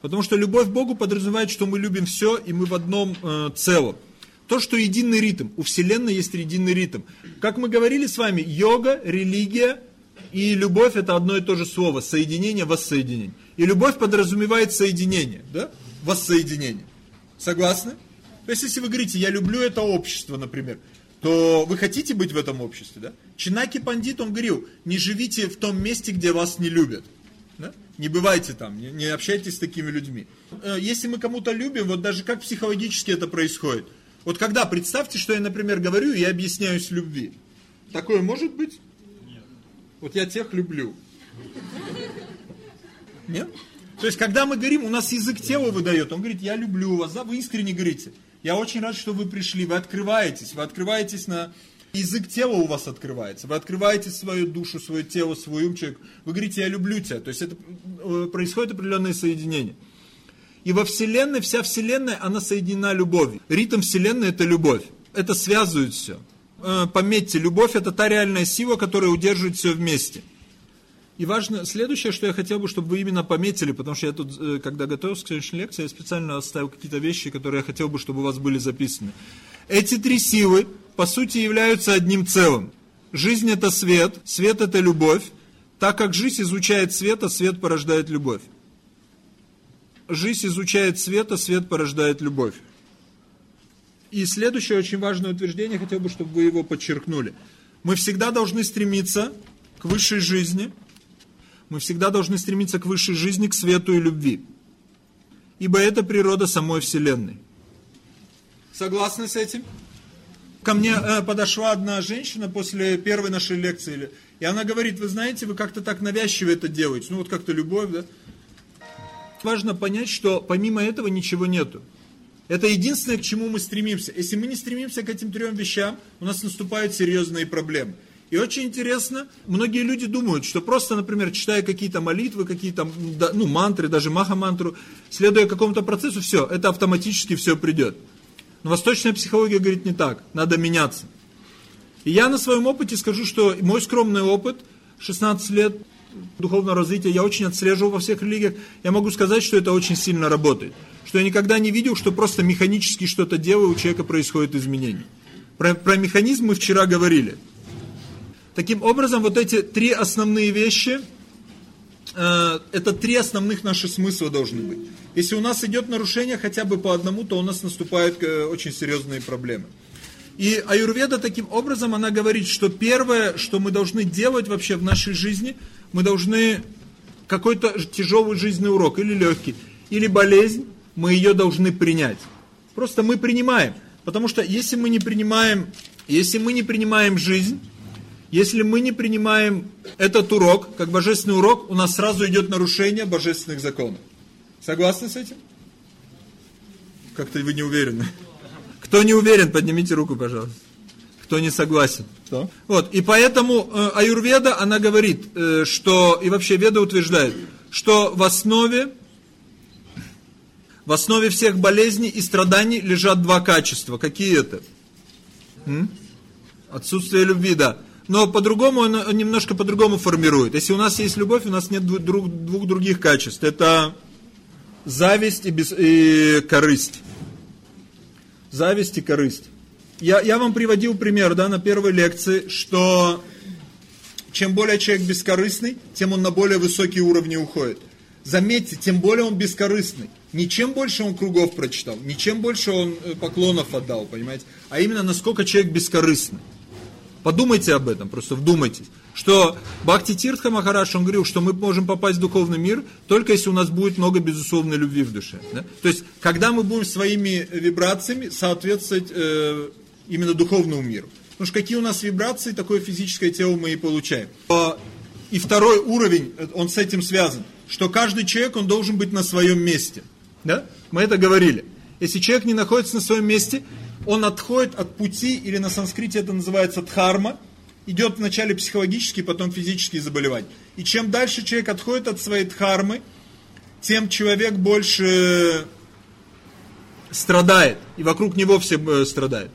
Потому что любовь к Богу подразумевает, что мы любим все, и мы в одном э, целом. То, что единый ритм. У Вселенной есть единый ритм. Как мы говорили с вами, йога, религия и любовь это одно и то же слово. Соединение, воссоединение. И любовь подразумевает соединение, да? Воссоединение. Согласны? То есть, если вы говорите, я люблю это общество, например, то вы хотите быть в этом обществе, да? Чинаки Пандит, он говорил, не живите в том месте, где вас не любят. Да? Не бывайте там, не, не общайтесь с такими людьми. Э, если мы кому-то любим, вот даже как психологически это происходит. Вот когда, представьте, что я, например, говорю, я объясняюсь любви. Такое может быть? Вот я тех люблю. Нет? То есть, когда мы говорим, у нас язык тела выдает, он говорит, я люблю вас, да, вы искренне говорите. Я очень рад, что вы пришли, вы открываетесь, вы открываетесь на Язык тела у вас открывается. Вы открываете свою душу, свое тело, свой ум человек. Вы говорите, я люблю тебя. То есть это э, происходит определенное соединение. И во Вселенной, вся Вселенная, она соединена любовью. Ритм Вселенной это любовь. Это связывает все. Э, пометьте, любовь это та реальная сила, которая удерживает все вместе. И важно, следующее, что я хотел бы, чтобы вы именно пометили, потому что я тут, э, когда готовился к следующей лекции, я специально оставил какие-то вещи, которые я хотел бы, чтобы у вас были записаны. Эти три силы, по сути, являются одним целым. Жизнь – это свет, свет – это любовь. Так как жизнь изучает свет, а свет порождает любовь. Жизнь изучает свет, а свет порождает любовь. И следующее очень важное утверждение, хотел бы, чтобы вы его подчеркнули. Мы всегда должны стремиться к высшей жизни. Мы всегда должны стремиться к высшей жизни, к свету и любви. Ибо это природа самой Вселенной. Согласны с этим? Ко мне э, подошла одна женщина после первой нашей лекции, и она говорит, вы знаете, вы как-то так навязчиво это делаете, ну вот как-то любовь, да? Важно понять, что помимо этого ничего нету. Это единственное, к чему мы стремимся. Если мы не стремимся к этим трем вещам, у нас наступают серьезные проблемы. И очень интересно, многие люди думают, что просто, например, читая какие-то молитвы, какие-то, ну, мантры, даже маха-мантру, следуя какому-то процессу, все, это автоматически все придет. Но восточная психология говорит не так, надо меняться. И я на своем опыте скажу, что мой скромный опыт, 16 лет духовного развития, я очень отслеживал во всех религиях, я могу сказать, что это очень сильно работает. Что я никогда не видел, что просто механически что-то делаю, у человека происходит изменение. Про, про механизм мы вчера говорили. Таким образом, вот эти три основные вещи, э, это три основных наши смысла должны быть. Если у нас идет нарушение хотя бы по одному, то у нас наступают э, очень серьезные проблемы. И аюрведа таким образом, она говорит, что первое, что мы должны делать вообще в нашей жизни, мы должны какой-то тяжелый жизненный урок, или легкий, или болезнь, мы ее должны принять. Просто мы принимаем. Потому что если мы не принимаем, если мы не принимаем жизнь, если мы не принимаем этот урок, как божественный урок, у нас сразу идет нарушение божественных законов. Согласны с этим? Как-то вы не уверены. Кто не уверен, поднимите руку, пожалуйста. Кто не согласен. Кто? Вот, и поэтому э, Аюрведа, она говорит, э, что, и вообще Веда утверждает, что в основе, в основе всех болезней и страданий лежат два качества. Какие это? М? Отсутствие любви, да. Но по-другому немножко по-другому формирует. Если у нас есть любовь, у нас нет двух, двух других качеств. Это зависть и, без, и корысть. Зависть и корысть. Я, я вам приводил пример да, на первой лекции, что чем более человек бескорыстный, тем он на более высокие уровни уходит. Заметьте, тем более он бескорыстный. Не чем больше он кругов прочитал, не чем больше он э, поклонов отдал, понимаете, а именно насколько человек бескорыстный. Подумайте об этом, просто вдумайтесь. Что Бхакти Тиртха Махараш, он говорил, что мы можем попасть в духовный мир, только если у нас будет много безусловной любви в душе. Да? То есть, когда мы будем своими вибрациями соответствовать э, именно духовному миру. Потому что какие у нас вибрации, такое физическое тело мы и получаем. И второй уровень, он с этим связан, что каждый человек, он должен быть на своем месте. Да? Мы это говорили. Если человек не находится на своем месте, он отходит от пути, или на санскрите это называется дхарма, идет вначале психологические, потом физические заболевания. И чем дальше человек отходит от своей дхармы, тем человек больше страдает, и вокруг него все э, страдают.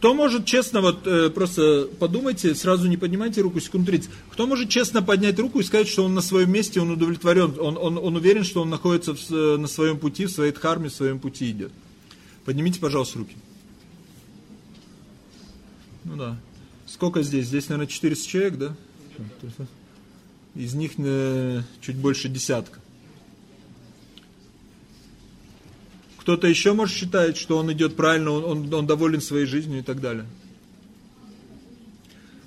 Кто может честно, вот э, просто подумайте, сразу не поднимайте руку, секунду 30. Кто может честно поднять руку и сказать, что он на своем месте, он удовлетворен, он, он, он уверен, что он находится в, на своем пути, в своей дхарме, в своем пути идет? Поднимите, пожалуйста, руки. Ну да. Сколько здесь? Здесь, наверное, 400 человек, да? Из них э, чуть больше десятка. Кто-то еще может считать, что он идет правильно, он, он, он доволен своей жизнью и так далее.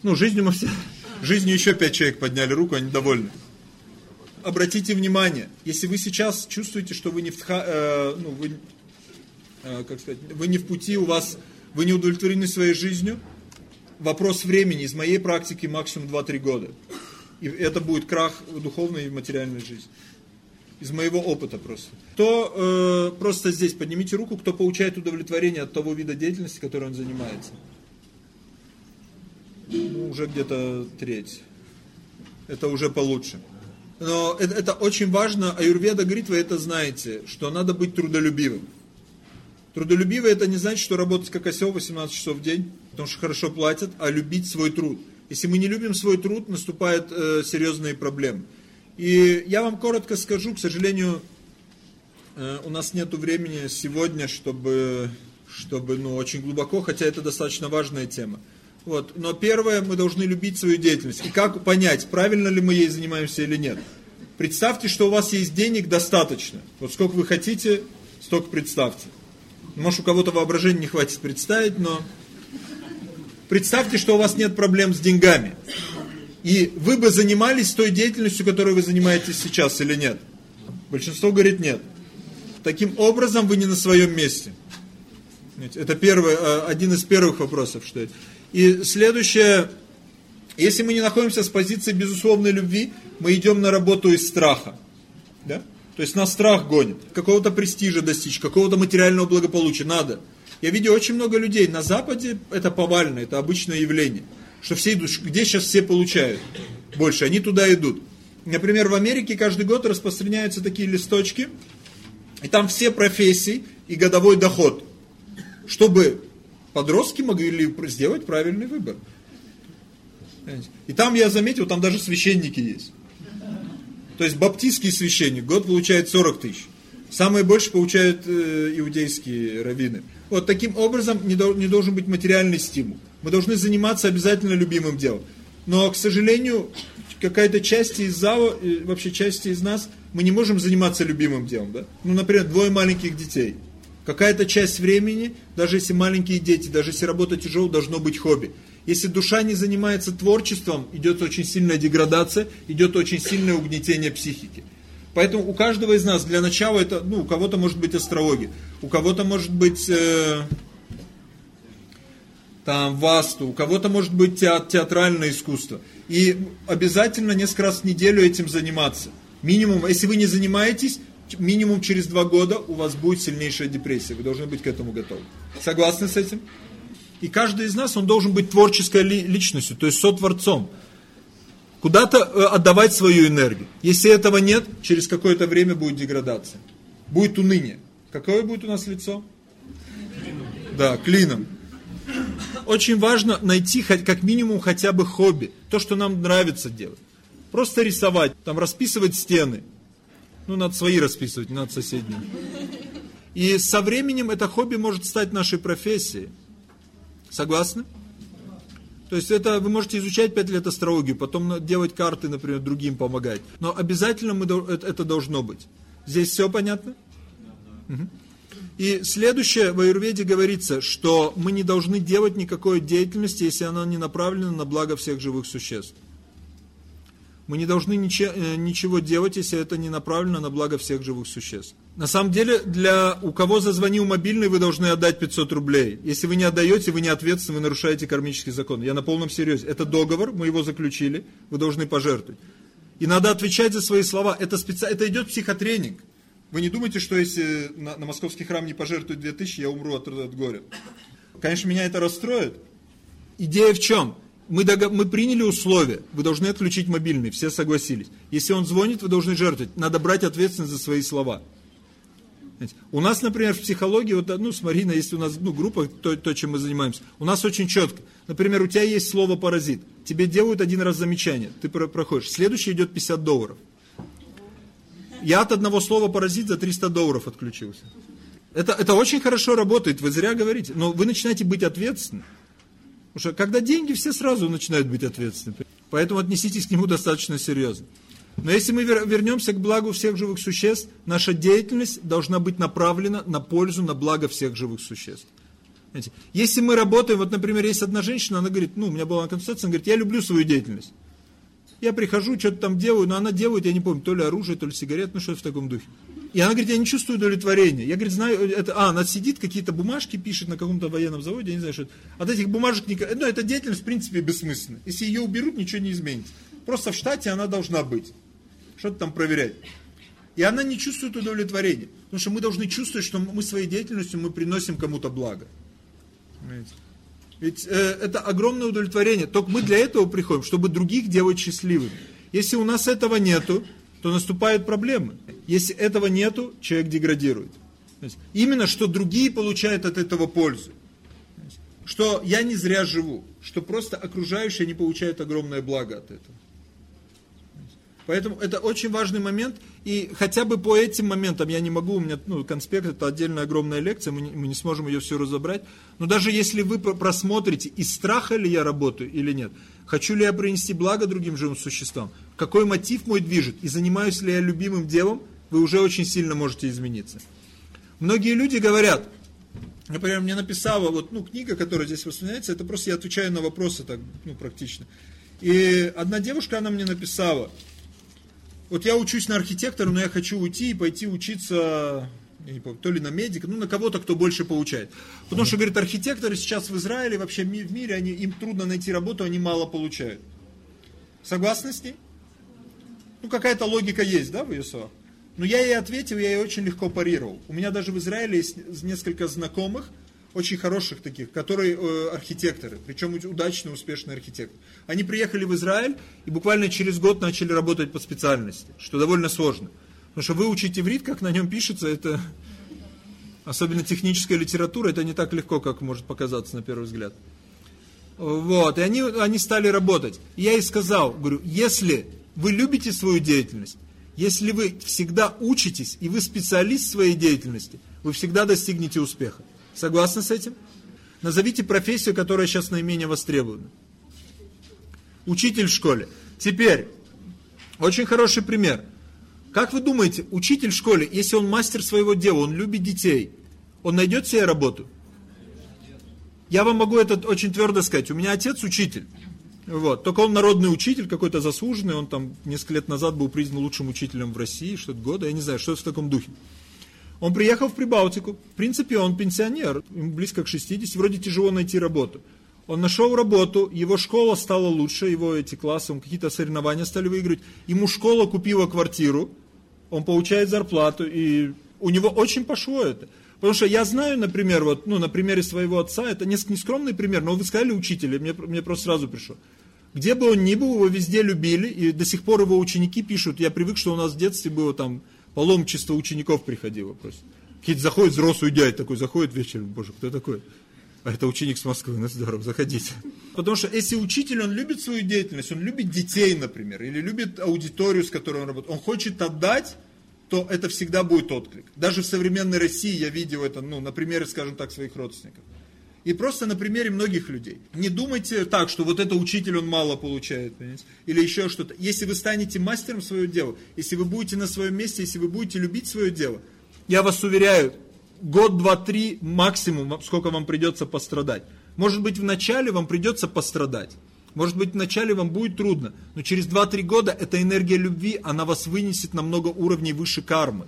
Ну, жизнью мы все... Жизнью еще пять человек подняли руку, они довольны. Обратите внимание, если вы сейчас чувствуете, что вы не в, э, ну, вы, э, как сказать, вы не в пути, у вас, вы не удовлетворены своей жизнью, вопрос времени, из моей практики максимум 2-3 года. И это будет крах духовной и материальной жизни. Из моего опыта просто. Кто э, просто здесь, поднимите руку, кто получает удовлетворение от того вида деятельности, которой он занимается. уже где-то треть. Это уже получше. Но это, это очень важно. Аюрведа говорит, вы это знаете, что надо быть трудолюбивым. Трудолюбивый это не значит, что работать как осел 18 часов в день, потому что хорошо платят, а любить свой труд. Если мы не любим свой труд, наступают э, серьезные проблемы. И я вам коротко скажу, к сожалению, э, у нас нет времени сегодня, чтобы, чтобы ну, очень глубоко, хотя это достаточно важная тема. Вот. Но первое, мы должны любить свою деятельность. И как понять, правильно ли мы ей занимаемся или нет. Представьте, что у вас есть денег достаточно. Вот сколько вы хотите, столько представьте. Может, у кого-то воображения не хватит представить, но представьте, что у вас нет проблем с деньгами. И вы бы занимались той деятельностью, которой вы занимаетесь сейчас или нет? Большинство говорит нет. Таким образом, вы не на своем месте. Это первый, э, один из первых вопросов, что. И следующее, если мы не находимся с позиции безусловной любви, мы идем на работу из страха. Да? То есть нас страх гонит. Какого-то престижа достичь, какого-то материального благополучия надо. Я видел очень много людей. На Западе это повально, это обычное явление. Что все идут, где сейчас все получают больше, они туда идут. Например, в Америке каждый год распространяются такие листочки, и там все профессии и годовой доход. Чтобы подростки могли сделать правильный выбор. И там я заметил, там даже священники есть. То есть баптистский священник год получает 40 тысяч. Самые больше получают э, иудейские раввины. Вот таким образом не, до, не должен быть материальный стимул. Мы должны заниматься обязательно любимым делом. Но, к сожалению, какая-то часть из зала, э, вообще часть из нас, мы не можем заниматься любимым делом. Да? Ну, например, двое маленьких детей – Какая-то часть времени, даже если маленькие дети, даже если работа тяжелая, должно быть хобби. Если душа не занимается творчеством, идет очень сильная деградация, идет очень сильное угнетение психики. Поэтому у каждого из нас для начала это, ну, у кого-то может быть астрология, у кого-то может быть э, там васту, у кого-то может быть театральное искусство. И обязательно несколько раз в неделю этим заниматься. Минимум, если вы не занимаетесь, минимум через два года у вас будет сильнейшая депрессия. Вы должны быть к этому готовы. Согласны с этим? И каждый из нас, он должен быть творческой личностью, то есть сотворцом. Куда-то э, отдавать свою энергию. Если этого нет, через какое-то время будет деградация. Будет уныние. Какое будет у нас лицо? Да, клином. Очень важно найти как минимум хотя бы хобби. То, что нам нравится делать. Просто рисовать, там расписывать стены, ну, надо свои расписывать, не надо соседние. И со временем это хобби может стать нашей профессией. Согласны? То есть это вы можете изучать 5 лет астрологию, потом делать карты, например, другим помогать. Но обязательно мы, это, это должно быть. Здесь все понятно? Угу. И следующее, в Аюрведе говорится, что мы не должны делать никакой деятельности, если она не направлена на благо всех живых существ. Мы не должны э, ничего делать, если это не направлено на благо всех живых существ. На самом деле, для у кого зазвонил мобильный, вы должны отдать 500 рублей. Если вы не отдаете, вы не ответственны, вы нарушаете кармический закон. Я на полном серьезе. Это договор, мы его заключили, вы должны пожертвовать. И надо отвечать за свои слова. Это, специ... это идет психотренинг. Вы не думайте, что если на, на московский храм не пожертвуют 2000, я умру от, от горя. Конечно, меня это расстроит. Идея в чем? мы, дог... мы приняли условия, вы должны отключить мобильный, все согласились. Если он звонит, вы должны жертвовать. Надо брать ответственность за свои слова. У нас, например, в психологии, вот, ну, с Мариной, если у нас ну, группа, то, то, чем мы занимаемся, у нас очень четко. Например, у тебя есть слово паразит. Тебе делают один раз замечание, ты проходишь. Следующий идет 50 долларов. Я от одного слова паразит за 300 долларов отключился. Это, это очень хорошо работает, вы зря говорите. Но вы начинаете быть ответственны. Потому что когда деньги, все сразу начинают быть ответственны. Поэтому отнеситесь к нему достаточно серьезно. Но если мы вернемся к благу всех живых существ, наша деятельность должна быть направлена на пользу, на благо всех живых существ. Знаете, если мы работаем, вот, например, есть одна женщина, она говорит, ну, у меня была консультация, она говорит, я люблю свою деятельность. Я прихожу, что-то там делаю, но она делает, я не помню, то ли оружие, то ли сигарет, ну, что-то в таком духе. И она говорит, я не чувствую удовлетворения. Я, говорит, знаю, это, а, она сидит, какие-то бумажки пишет на каком-то военном заводе, я не знаю, что это. От этих бумажек, ну, эта деятельность, в принципе, бессмысленна. Если ее уберут, ничего не изменится. Просто в штате она должна быть. Что-то там проверять. И она не чувствует удовлетворения. Потому что мы должны чувствовать, что мы своей деятельностью мы приносим кому-то благо. Понимаете? Ведь э, это огромное удовлетворение. Только мы для этого приходим, чтобы других делать счастливыми. Если у нас этого нету, то наступают проблемы. Если этого нету, человек деградирует. Именно, что другие получают от этого пользу. Что я не зря живу. Что просто окружающие не получают огромное благо от этого. Поэтому это очень важный момент, и хотя бы по этим моментам я не могу, у меня ну, конспект это отдельная огромная лекция, мы не, мы не сможем ее все разобрать, но даже если вы просмотрите, из страха ли я работаю или нет, хочу ли я принести благо другим живым существам, какой мотив мой движет, и занимаюсь ли я любимым делом, вы уже очень сильно можете измениться. Многие люди говорят, например, мне написала вот, ну, книга, которая здесь воспоминается, это просто я отвечаю на вопросы так, ну, практично. И одна девушка, она мне написала, вот я учусь на архитектора, но я хочу уйти и пойти учиться помню, то ли на медика, ну на кого-то, кто больше получает. Потому что, говорит, архитекторы сейчас в Израиле, вообще в мире, они, им трудно найти работу, они мало получают. Согласны с ней? Ну какая-то логика есть, да, в ее? Но я ей ответил, я ей очень легко парировал. У меня даже в Израиле есть несколько знакомых, очень хороших таких, которые э, архитекторы, причем удачные, успешные архитекторы. Они приехали в Израиль и буквально через год начали работать по специальности, что довольно сложно. Потому что выучить иврит, как на нем пишется, это, особенно техническая литература, это не так легко, как может показаться на первый взгляд. Вот, и они, они стали работать. И я ей сказал, говорю, если вы любите свою деятельность, если вы всегда учитесь, и вы специалист своей деятельности, вы всегда достигнете успеха. Согласны с этим? Назовите профессию, которая сейчас наименее востребована. Учитель в школе. Теперь, очень хороший пример. Как вы думаете, учитель в школе, если он мастер своего дела, он любит детей, он найдет себе работу? Я вам могу это очень твердо сказать. У меня отец учитель. Вот. Только он народный учитель, какой-то заслуженный. Он там несколько лет назад был признан лучшим учителем в России, что-то года. Я не знаю, что в таком духе. Он приехал в Прибалтику. В принципе, он пенсионер, ему близко к 60, вроде тяжело найти работу. Он нашел работу, его школа стала лучше, его эти классы, он какие-то соревнования стали выигрывать. Ему школа купила квартиру, он получает зарплату, и у него очень пошло это. Потому что я знаю, например, вот, ну, на примере своего отца, это несколько нескромный пример, но вы сказали учителя, мне, мне просто сразу пришло. Где бы он ни был, его везде любили, и до сих пор его ученики пишут, я привык, что у нас в детстве было там паломничество учеников приходило просто. Какие-то заходит взрослый дядь такой, заходит вечером, боже, кто такой? А это ученик с Москвы, ну здорово, заходите. Потому что если учитель, он любит свою деятельность, он любит детей, например, или любит аудиторию, с которой он работает, он хочет отдать, то это всегда будет отклик. Даже в современной России я видел это, ну, на примере, скажем так, своих родственников. И просто на примере многих людей. Не думайте так, что вот это учитель, он мало получает, понимаете? Или еще что-то. Если вы станете мастером своего дела, если вы будете на своем месте, если вы будете любить свое дело, я вас уверяю, год, два, три максимум, сколько вам придется пострадать. Может быть, в начале вам придется пострадать. Может быть, вначале вам будет трудно, но через 2-3 года эта энергия любви, она вас вынесет на много уровней выше кармы.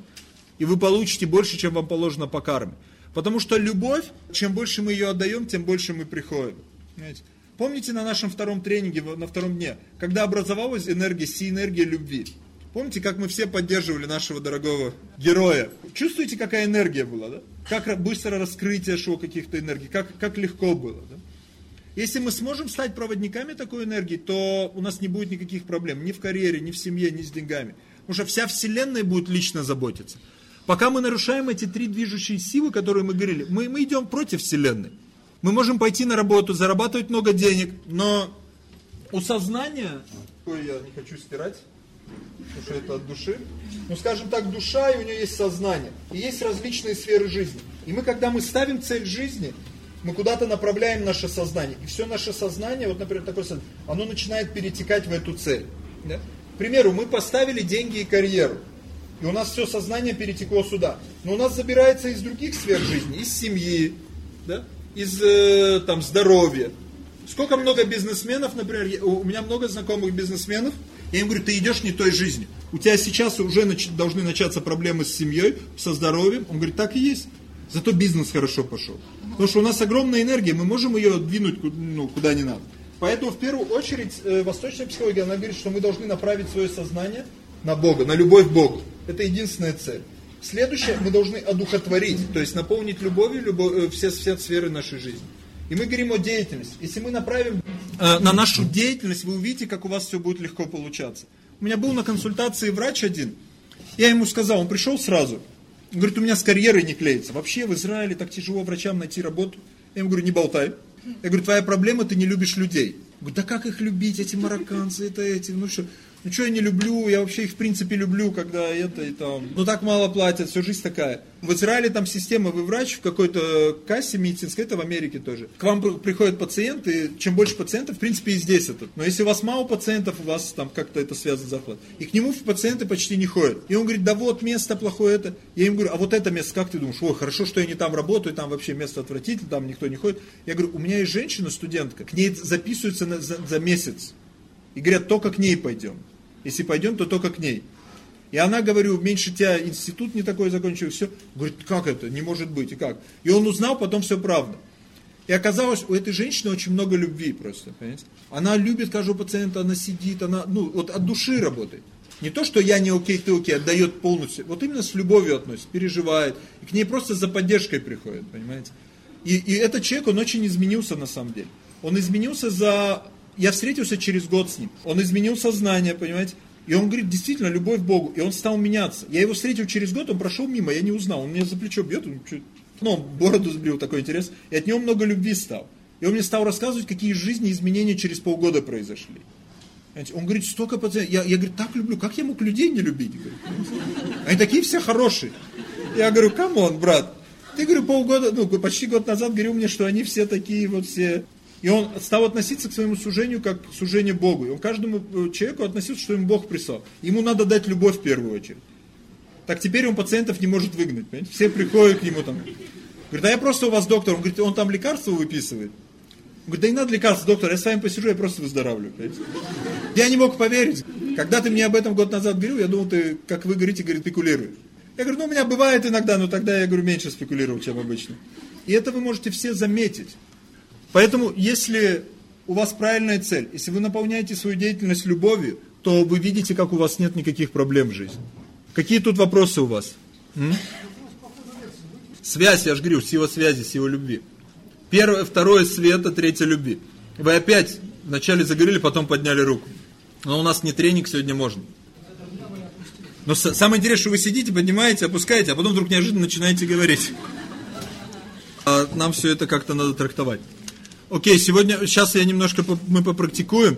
И вы получите больше, чем вам положено по карме. Потому что любовь, чем больше мы ее отдаем, тем больше мы приходим. Понимаете? Помните на нашем втором тренинге, на втором дне, когда образовалась энергия, си-энергия любви? Помните, как мы все поддерживали нашего дорогого героя? Чувствуете, какая энергия была, да? Как быстро раскрытие шло каких-то энергий, как, как легко было, да? Если мы сможем стать проводниками такой энергии, то у нас не будет никаких проблем ни в карьере, ни в семье, ни с деньгами. Потому что вся Вселенная будет лично заботиться. Пока мы нарушаем эти три движущие силы, которые мы говорили, мы, мы идем против Вселенной. Мы можем пойти на работу, зарабатывать много денег, но у сознания, ой, я не хочу стирать, потому что это от души, ну скажем так, душа и у нее есть сознание, и есть различные сферы жизни. И мы, когда мы ставим цель жизни, мы куда-то направляем наше сознание. И все наше сознание, вот, например, такое сознание, оно начинает перетекать в эту цель. Да? К примеру, мы поставили деньги и карьеру. И у нас все сознание перетекло сюда. Но у нас забирается из других сфер жизни, из семьи, да? из э, там, здоровья. Сколько много бизнесменов, например, я, у меня много знакомых бизнесменов, я им говорю, ты идешь не той жизнью. У тебя сейчас уже нач, должны начаться проблемы с семьей, со здоровьем. Он говорит, так и есть. Зато бизнес хорошо пошел. Потому что у нас огромная энергия, мы можем ее двинуть ну, куда не надо. Поэтому в первую очередь э, восточная психология, она говорит, что мы должны направить свое сознание на Бога, на любовь к Богу. Это единственная цель. Следующее, мы должны одухотворить, то есть наполнить любовью любовь, э, все, все сферы нашей жизни. И мы говорим о деятельности. Если мы направим э, на нашу деятельность, вы увидите, как у вас все будет легко получаться. У меня был на консультации врач один, я ему сказал, он пришел сразу, говорит, у меня с карьерой не клеится. Вообще в Израиле так тяжело врачам найти работу. Я ему говорю, не болтай. Я говорю, твоя проблема, ты не любишь людей. Я говорю, да как их любить, эти марокканцы, это эти, ну что, ну что я не люблю, я вообще их в принципе люблю, когда это и там, ну так мало платят, все жизнь такая. В Израиле там система, вы врач в какой-то кассе медицинской, это в Америке тоже. К вам приходят пациенты, чем больше пациентов, в принципе и здесь это. Но если у вас мало пациентов, у вас там как-то это связано захват. И к нему пациенты почти не ходят. И он говорит, да вот место плохое это. Я им говорю, а вот это место, как ты думаешь? Ой, хорошо, что я не там работаю, там вообще место отвратительно, там никто не ходит. Я говорю, у меня есть женщина, студентка, к ней записываются на, за, за месяц. И говорят, только к ней пойдем. Если пойдем, то только к ней. И она, говорю, меньше тебя институт не такой закончил, все. Говорит, как это? Не может быть, и как? И он узнал, потом все правда. И оказалось, у этой женщины очень много любви просто, понимаете? Она любит каждого пациента, она сидит, она, ну, вот от души работает. Не то, что я не окей, ты окей, отдает полностью. Вот именно с любовью относится, переживает. И к ней просто за поддержкой приходит, понимаете? И, и этот человек, он очень изменился на самом деле. Он изменился за я встретился через год с ним. Он изменил сознание, понимаете? И он говорит, действительно, любовь к Богу. И он стал меняться. Я его встретил через год, он прошел мимо, я не узнал. Он меня за плечо бьет, он ну, бороду сбрил, такой интерес. И от него много любви стал. И он мне стал рассказывать, какие жизни изменения через полгода произошли. Он говорит, столько пациентов. Я, я говорю, так люблю, как я мог людей не любить? Они такие все хорошие. Я говорю, come on, брат. Ты, говорю, полгода, ну, почти год назад говорил мне, что они все такие вот все и он стал относиться к своему сужению как к сужению Богу. И он каждому э, человеку относился, что ему Бог прислал. Ему надо дать любовь в первую очередь. Так теперь он пациентов не может выгнать. Понимаете? Все приходят к нему там. Говорит, да я просто у вас доктор. Он говорит, он там лекарства выписывает. Он говорит, да не надо лекарства, доктор, я с вами посижу, я просто выздоравливаю. Понимаете? Я не мог поверить. Когда ты мне об этом год назад говорил, я думал, ты, как вы говорите, говорит, спекулируешь. Я говорю, ну у меня бывает иногда, но тогда я говорю, меньше спекулировал, чем обычно. И это вы можете все заметить. Поэтому, если у вас правильная цель, если вы наполняете свою деятельность любовью, то вы видите, как у вас нет никаких проблем в жизни. Какие тут вопросы у вас? М? Связь, я же говорю, сила связи, сила любви. Первое, второе света, третье любви. Вы опять вначале заговорили, потом подняли руку. Но у нас не тренинг, сегодня можно. Но самое интересное, что вы сидите, поднимаете, опускаете, а потом вдруг неожиданно начинаете говорить. А нам все это как-то надо трактовать. Окей, сегодня, сейчас я немножко, мы попрактикуем.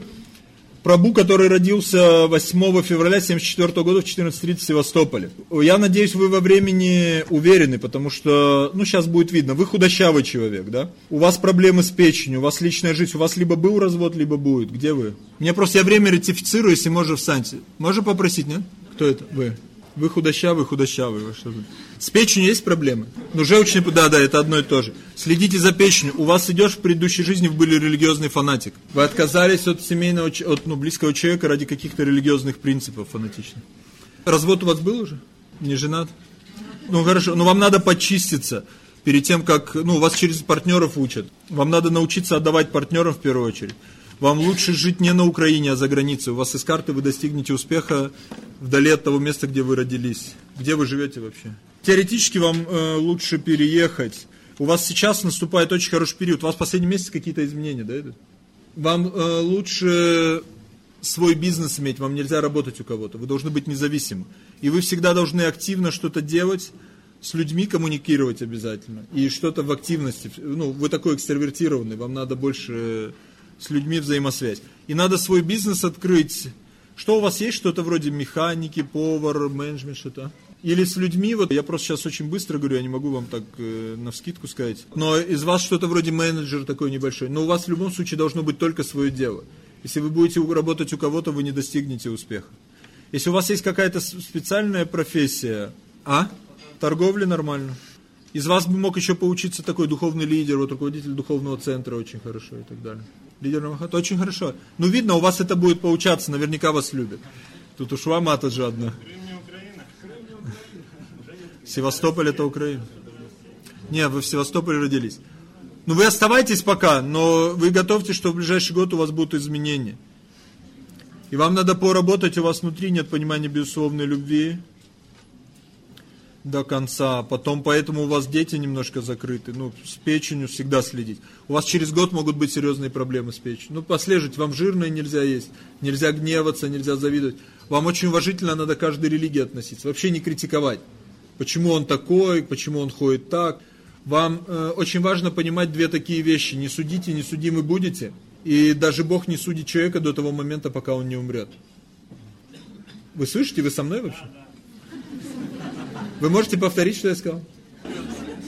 Прабу, который родился 8 февраля 74 года в 14.30 в Севастополе. Я надеюсь, вы во времени уверены, потому что, ну, сейчас будет видно, вы худощавый человек, да? У вас проблемы с печенью, у вас личная жизнь, у вас либо был развод, либо будет. Где вы? Мне просто, я время ретифицирую, если можно встаньте. Можно попросить, нет? Кто это? Вы. Вы худощавый, худощавый. Вы что С печенью есть проблемы? Ну, желчный, да, да, это одно и то же. Следите за печенью. У вас идешь в предыдущей жизни, вы были религиозный фанатик. Вы отказались от семейного, от ну, близкого человека ради каких-то религиозных принципов фанатичных. Развод у вас был уже? Не женат? Ну, хорошо, но вам надо почиститься перед тем, как, ну, вас через партнеров учат. Вам надо научиться отдавать партнерам в первую очередь. Вам лучше жить не на Украине, а за границей. У вас из карты вы достигнете успеха вдали от того места, где вы родились. Где вы живете вообще? Теоретически вам э, лучше переехать. У вас сейчас наступает очень хороший период. У вас в последний месяц какие-то изменения, да, идут? Вам э, лучше свой бизнес иметь, вам нельзя работать у кого-то. Вы должны быть независимы. И вы всегда должны активно что-то делать, с людьми коммуникировать обязательно. И что-то в активности. Ну, вы такой экстравертированный, вам надо больше с людьми взаимосвязь. И надо свой бизнес открыть. Что у вас есть? Что-то вроде механики, повар, менеджмент, что-то? Или с людьми, вот я просто сейчас очень быстро говорю, я не могу вам так э, на вскидку сказать. Но из вас что-то вроде менеджер такой небольшой. Но у вас в любом случае должно быть только свое дело. Если вы будете работать у кого-то, вы не достигнете успеха. Если у вас есть какая-то специальная профессия, а? Торговля нормально. Из вас бы мог еще поучиться такой духовный лидер, вот руководитель духовного центра очень хорошо и так далее. Лидер Рамахат, очень хорошо. Ну, видно, у вас это будет получаться, наверняка вас любят. Тут уж вам это жадно. Севастополь это Украина. Не, вы в Севастополе родились. Ну, вы оставайтесь пока, но вы готовьте, что в ближайший год у вас будут изменения. И вам надо поработать, у вас внутри нет понимания безусловной любви. до конца, потом поэтому у вас дети немножко закрыты, ну, с печенью всегда следить. У вас через год могут быть серьезные проблемы с печенью. Ну, послежите, вам жирное нельзя есть, нельзя гневаться, нельзя завидовать. Вам очень уважительно надо к каждой религии относиться, вообще не критиковать. Почему он такой, почему он ходит так. Вам э, очень важно понимать две такие вещи. Не судите, не судимы будете. И даже Бог не судит человека до того момента, пока он не умрет. Вы слышите, вы со мной вообще? Вы можете повторить, что я сказал?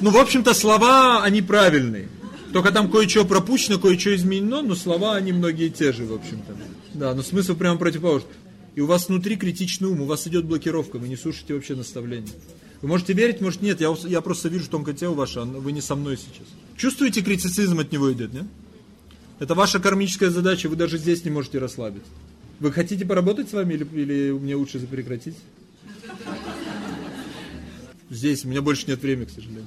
Ну, в общем-то, слова, они правильные. Только там кое-что пропущено, кое-что изменено, но слова, они многие те же, в общем-то. Да, но смысл прямо противоположный. И у вас внутри критичный ум, у вас идет блокировка, вы не слушаете вообще наставления. Вы можете верить, может нет, я, я просто вижу тонкое тело ваше, вы не со мной сейчас. Чувствуете, критицизм от него идет, нет? Это ваша кармическая задача, вы даже здесь не можете расслабиться. Вы хотите поработать с вами или, или мне лучше прекратить? Здесь, у меня больше нет времени, к сожалению.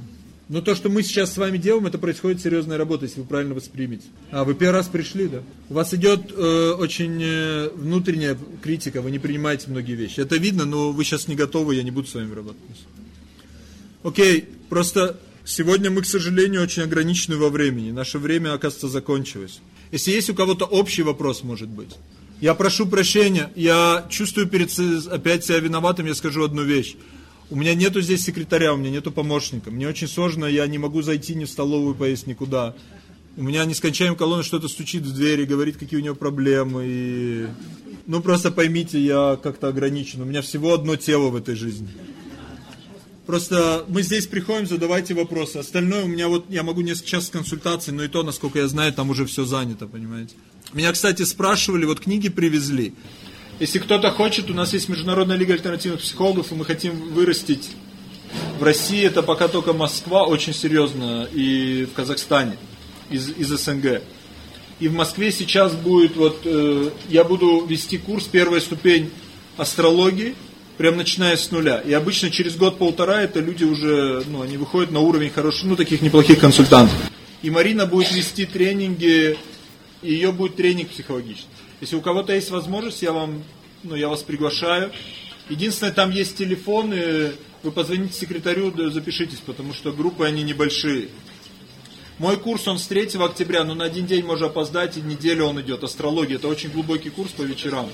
Но то, что мы сейчас с вами делаем, это происходит серьезная работа, если вы правильно воспримете. А, вы первый раз пришли, да? У вас идет э, очень э, внутренняя критика, вы не принимаете многие вещи. Это видно, но вы сейчас не готовы, я не буду с вами работать. Окей, просто сегодня мы, к сожалению, очень ограничены во времени. Наше время, оказывается, закончилось. Если есть у кого-то общий вопрос, может быть. Я прошу прощения, я чувствую перед опять себя виноватым, я скажу одну вещь. У меня нету здесь секретаря, у меня нету помощника. Мне очень сложно, я не могу зайти ни в столовую поесть, никуда. У меня нескончаемая колонна что-то стучит в дверь и говорит, какие у него проблемы. И... Ну, просто поймите, я как-то ограничен. У меня всего одно тело в этой жизни. Просто мы здесь приходим, задавайте вопросы. Остальное у меня вот, я могу несколько часов консультаций, но и то, насколько я знаю, там уже все занято, понимаете. Меня, кстати, спрашивали, вот книги привезли. Если кто-то хочет, у нас есть Международная лига альтернативных психологов, и мы хотим вырастить в России, это пока только Москва, очень серьезно, и в Казахстане, из, из СНГ. И в Москве сейчас будет, вот, э, я буду вести курс, первая ступень астрологии, прям начиная с нуля. И обычно через год-полтора это люди уже, ну, они выходят на уровень хороших, ну, таких неплохих консультантов. И Марина будет вести тренинги, и ее будет тренинг психологический. Если у кого-то есть возможность, я вам, ну, я вас приглашаю. Единственное, там есть телефоны, вы позвоните секретарю, запишитесь, потому что группы, они небольшие. Мой курс, он с 3 октября, но на один день можно опоздать, и неделю он идет. Астрология, это очень глубокий курс по вечерам.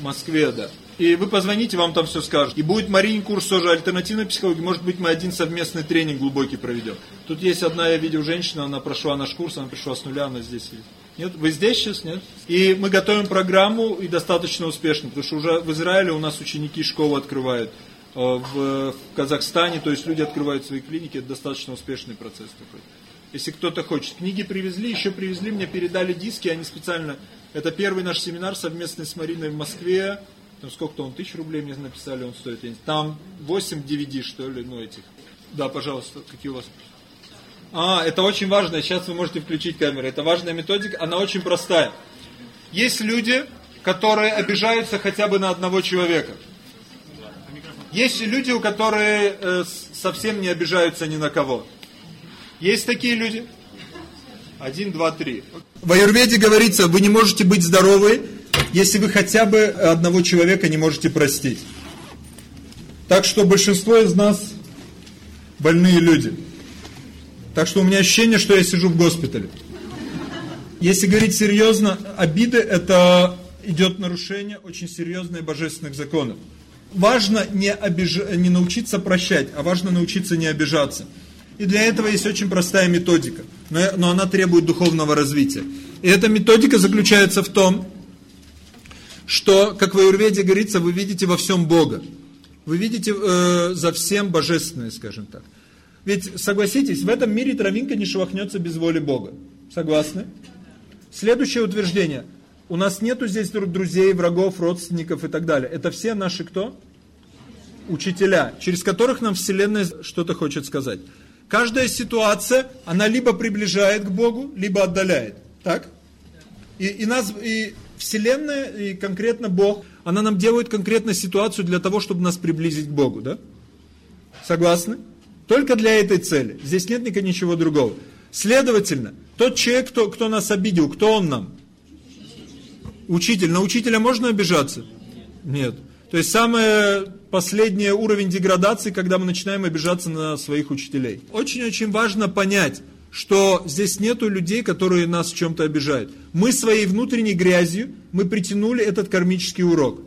В Москве, да. И вы позвоните, вам там все скажут. И будет Марин курс тоже альтернативной психологии. Может быть, мы один совместный тренинг глубокий проведем. Тут есть одна, я видел, женщина, она прошла наш курс, она пришла с нуля, она здесь есть. Нет? Вы здесь сейчас, нет? И мы готовим программу, и достаточно успешно, потому что уже в Израиле у нас ученики школу открывают. Э, в Казахстане, то есть люди открывают свои клиники, это достаточно успешный процесс такой. Если кто-то хочет. Книги привезли, еще привезли, мне передали диски, они специально... Это первый наш семинар совместный с Мариной в Москве там сколько-то он тысяч рублей мне написали, он стоит. Там 8 DVD, что ли, ну этих. Да, пожалуйста, какие у вас? А, это очень важно, сейчас вы можете включить камеру. Это важная методика, она очень простая. Есть люди, которые обижаются хотя бы на одного человека. Есть люди, у которых э, совсем не обижаются ни на кого. Есть такие люди? Один, два, три. В Аюрведе говорится, вы не можете быть здоровы, если вы хотя бы одного человека не можете простить. Так что большинство из нас больные люди. Так что у меня ощущение, что я сижу в госпитале. Если говорить серьезно, обиды это идет нарушение очень серьезных божественных законов. Важно не, обиж... не научиться прощать, а важно научиться не обижаться. И для этого есть очень простая методика, но, но она требует духовного развития. И эта методика заключается в том, что, как в Аюрведе говорится, вы видите во всем Бога. Вы видите э, за всем божественное, скажем так. Ведь, согласитесь, в этом мире травинка не шелохнется без воли Бога. Согласны? Следующее утверждение. У нас нету здесь друзей, врагов, родственников и так далее. Это все наши кто? Учителя, через которых нам Вселенная что-то хочет сказать. Каждая ситуация, она либо приближает к Богу, либо отдаляет. Так? И, и, нас, и Вселенная и конкретно Бог, она нам делает конкретно ситуацию для того, чтобы нас приблизить к Богу, да? Согласны? Только для этой цели. Здесь нет ничего другого. Следовательно, тот человек, кто, кто нас обидел, кто он нам? Учитель. На учителя можно обижаться? Нет. То есть самое последний уровень деградации, когда мы начинаем обижаться на своих учителей. Очень-очень важно понять, что здесь нету людей, которые нас в чем-то обижают. Мы своей внутренней грязью, мы притянули этот кармический урок.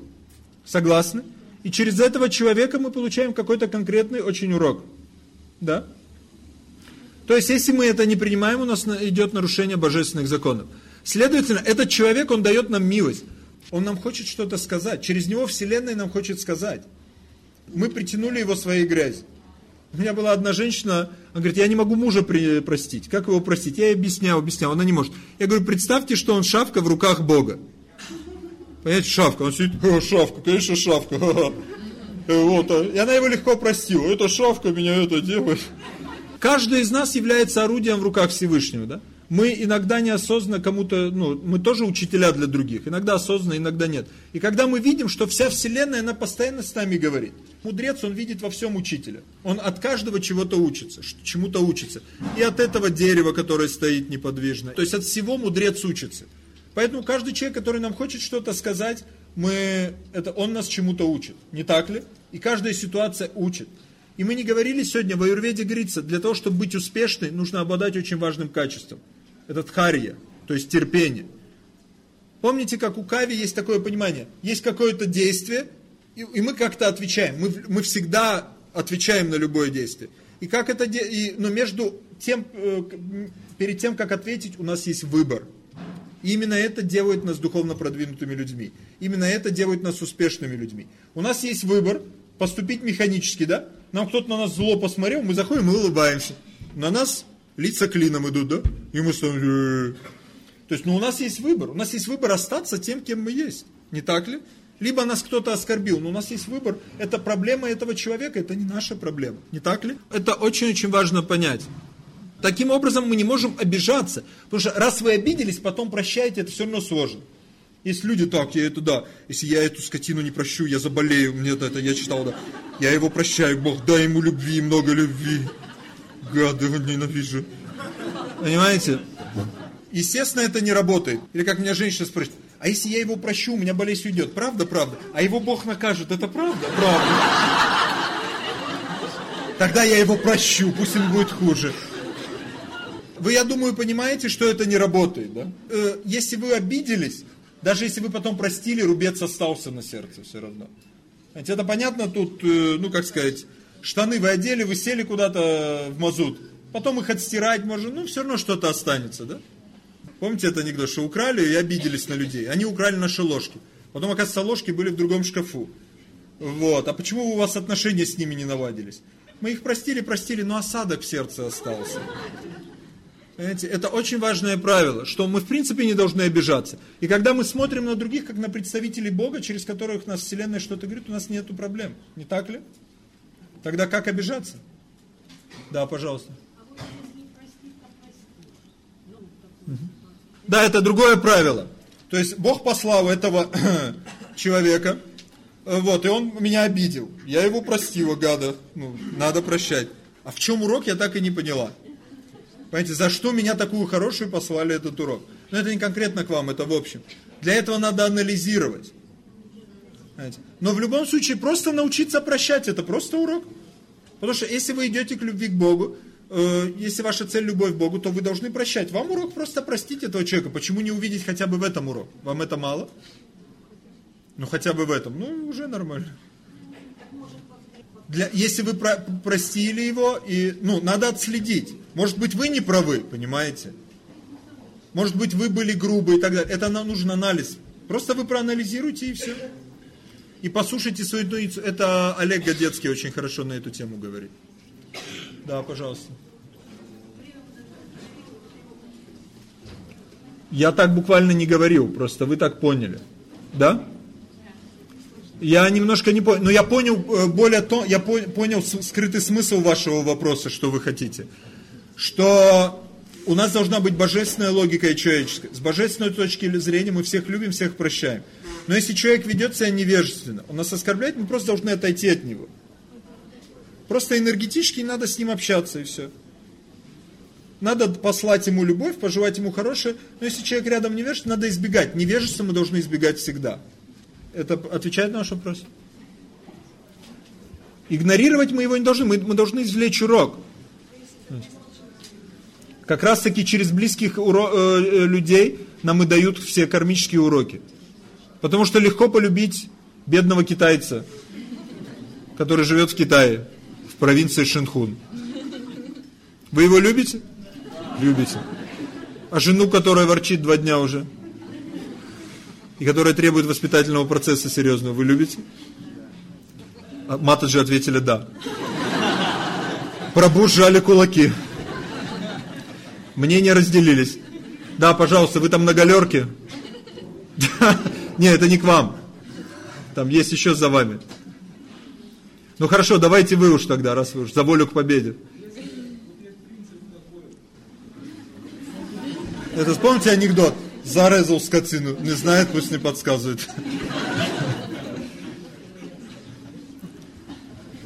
Согласны? И через этого человека мы получаем какой-то конкретный очень урок. Да? То есть, если мы это не принимаем, у нас идет нарушение божественных законов. Следовательно, этот человек, он дает нам милость. Он нам хочет что-то сказать. Через него Вселенная нам хочет сказать. Мы притянули его своей грязью. У меня была одна женщина, она говорит, я не могу мужа простить. Как его простить? Я ей объяснял, объяснял, она не может. Я говорю, представьте, что он шавка в руках Бога. Понимаете, шавка. Он сидит, шавка, конечно, шавка. Вот, а». и она его легко простила. Это шавка меня это делает. Каждый из нас является орудием в руках Всевышнего, да? Мы иногда неосознанно кому-то, ну, мы тоже учителя для других, иногда осознанно, иногда нет. И когда мы видим, что вся Вселенная, она постоянно с нами говорит. Мудрец, он видит во всем учителя. Он от каждого чего-то учится, чему-то учится. И от этого дерева, которое стоит неподвижно. То есть от всего мудрец учится. Поэтому каждый человек, который нам хочет что-то сказать, мы, это, он нас чему-то учит. Не так ли? И каждая ситуация учит. И мы не говорили сегодня, в Аюрведе говорится, для того, чтобы быть успешной, нужно обладать очень важным качеством. Это дхарья, то есть терпение. Помните, как у Кави есть такое понимание? Есть какое-то действие, и, и мы как-то отвечаем. Мы, мы всегда отвечаем на любое действие. И как это, и, но между тем, э, перед тем, как ответить, у нас есть выбор. И именно это делает нас духовно продвинутыми людьми. Именно это делает нас успешными людьми. У нас есть выбор поступить механически, да? Нам кто-то на нас зло посмотрел, мы заходим и улыбаемся. На нас лица клином идут, да? И мы ставим... «Э». То есть, ну у нас есть выбор. У нас есть выбор остаться тем, кем мы есть. Не так ли? Либо нас кто-то оскорбил, но у нас есть выбор. Это проблема этого человека, это не наша проблема. Не так ли? Это очень-очень важно понять. Таким образом мы не можем обижаться. Потому что раз вы обиделись, потом прощаете, это все равно сложно. Есть люди так, я это да, если я эту скотину не прощу, я заболею, мне это, я читал, да. Я его прощаю, Бог, дай ему любви, много любви. Гады, ненавижу. Понимаете? Естественно, это не работает. Или как меня женщина спрашивает, а если я его прощу, у меня болезнь уйдет. Правда, правда? А его Бог накажет. Это правда? Правда. Тогда я его прощу, пусть ему будет хуже. Вы, я думаю, понимаете, что это не работает, да? Э, если вы обиделись, даже если вы потом простили, рубец остался на сердце все равно. Это понятно тут, э, ну как сказать, штаны вы одели, вы сели куда-то в мазут. Потом их отстирать можно, ну все равно что-то останется, да? Помните это анекдот, что украли и обиделись на людей. Они украли наши ложки. Потом, оказывается, ложки были в другом шкафу. Вот. А почему у вас отношения с ними не наладились? Мы их простили, простили, но осадок в сердце остался. Понимаете, это очень важное правило, что мы в принципе не должны обижаться. И когда мы смотрим на других, как на представителей Бога, через которых нас Вселенная что-то говорит, у нас нет проблем. Не так ли? Тогда как обижаться? Да, пожалуйста. Да, это другое правило. То есть Бог послал этого человека, вот, и он меня обидел. Я его простила, гада. Ну, надо прощать. А в чем урок, я так и не поняла. Понимаете, за что меня такую хорошую послали этот урок? Но это не конкретно к вам, это в общем. Для этого надо анализировать. Понимаете? Но в любом случае просто научиться прощать, это просто урок. Потому что если вы идете к любви к Богу, э, если ваша цель любовь к Богу, то вы должны прощать. Вам урок просто простить этого человека. Почему не увидеть хотя бы в этом урок? Вам это мало? Ну хотя бы в этом. Ну уже нормально для, если вы про, простили его, и, ну, надо отследить. Может быть, вы не правы, понимаете? Может быть, вы были грубы и так далее. Это нам нужен анализ. Просто вы проанализируйте и все. И послушайте свою интуицию. Это Олег Годецкий очень хорошо на эту тему говорит. Да, пожалуйста. Я так буквально не говорил, просто вы так поняли. Да? Я немножко не понял, но я понял э, более то, я понял скрытый смысл вашего вопроса, что вы хотите. Что у нас должна быть божественная логика и человеческая. С божественной точки зрения мы всех любим, всех прощаем. Но если человек ведет себя невежественно, он нас оскорбляет, мы просто должны отойти от него. Просто энергетически надо с ним общаться и все. Надо послать ему любовь, пожелать ему хорошее. Но если человек рядом невежественный, надо избегать. Невежество мы должны избегать всегда. Это отвечает на ваш вопрос? Игнорировать мы его не должны, мы, мы должны извлечь урок. Как раз таки через близких уро, э, э, людей нам и дают все кармические уроки. Потому что легко полюбить бедного китайца, который живет в Китае, в провинции Шинхун. Вы его любите? Любите. А жену, которая ворчит два дня уже? И которая требует воспитательного процесса серьезного, вы любите? А Матаджи ответили «да». Прабу сжали кулаки. Мнения разделились. Да, пожалуйста, вы там на галерке? Не, это не к вам. Там есть еще за вами. Ну хорошо, давайте вы уж тогда, раз вы уж за волю к победе. Это вспомните анекдот. Зарезал скотину. Не знает, пусть не подсказывает.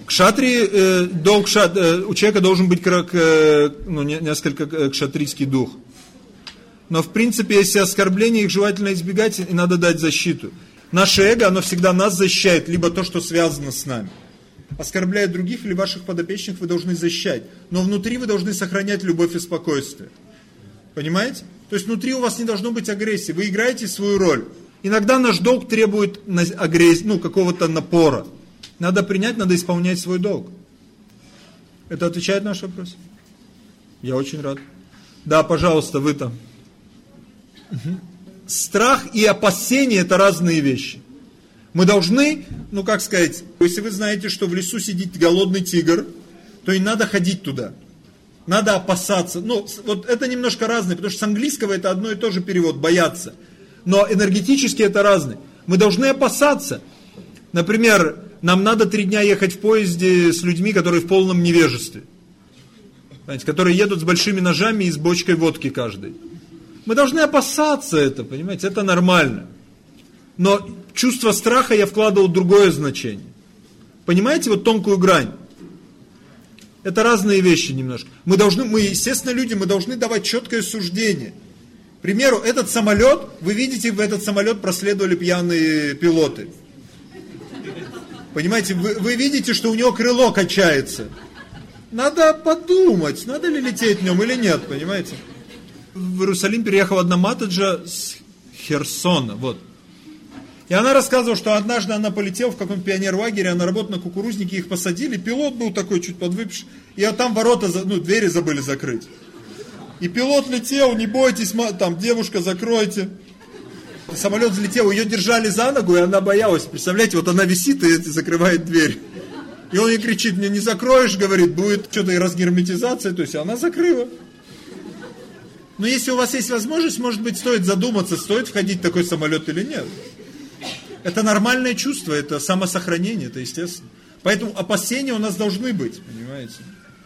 Кшатри, э, долг шат, э, у человека должен быть как, э, ну, несколько э, кшатрийский дух. Но в принципе, если оскорбления, их желательно избегать и надо дать защиту. Наше эго, оно всегда нас защищает, либо то, что связано с нами. Оскорбляя других или ваших подопечных, вы должны защищать. Но внутри вы должны сохранять любовь и спокойствие. Понимаете? То есть внутри у вас не должно быть агрессии. Вы играете свою роль. Иногда наш долг требует агрессии, ну, какого-то напора. Надо принять, надо исполнять свой долг. Это отвечает на наш вопрос? Я очень рад. Да, пожалуйста, вы там. Угу. Страх и опасение это разные вещи. Мы должны, ну как сказать, если вы знаете, что в лесу сидит голодный тигр, то и надо ходить туда. Надо опасаться. Ну, вот это немножко разное, потому что с английского это одно и то же перевод, бояться. Но энергетически это разное. Мы должны опасаться. Например, нам надо три дня ехать в поезде с людьми, которые в полном невежестве. Понимаете, которые едут с большими ножами и с бочкой водки каждый. Мы должны опасаться это, понимаете, это нормально. Но чувство страха я вкладывал другое значение. Понимаете, вот тонкую грань. Это разные вещи немножко. Мы должны, мы, естественно, люди, мы должны давать четкое суждение. К примеру, этот самолет, вы видите, в этот самолет проследовали пьяные пилоты. Понимаете, вы, вы видите, что у него крыло качается. Надо подумать, надо ли лететь в нем или нет, понимаете. В Иерусалим переехала одна матаджа с Херсона, вот. И она рассказывала, что однажды она полетела в каком-то пионер-лагере, она работала на кукурузнике, их посадили, пилот был такой чуть подвыпивший, и там ворота, ну, двери забыли закрыть. И пилот летел, не бойтесь, там, девушка, закройте. Самолет взлетел, ее держали за ногу, и она боялась. Представляете, вот она висит и закрывает дверь. И он ей кричит, мне не закроешь, говорит, будет что-то и разгерметизация. То есть она закрыла. Но если у вас есть возможность, может быть, стоит задуматься, стоит входить в такой самолет или нет. Это нормальное чувство, это самосохранение, это естественно. Поэтому опасения у нас должны быть, понимаете.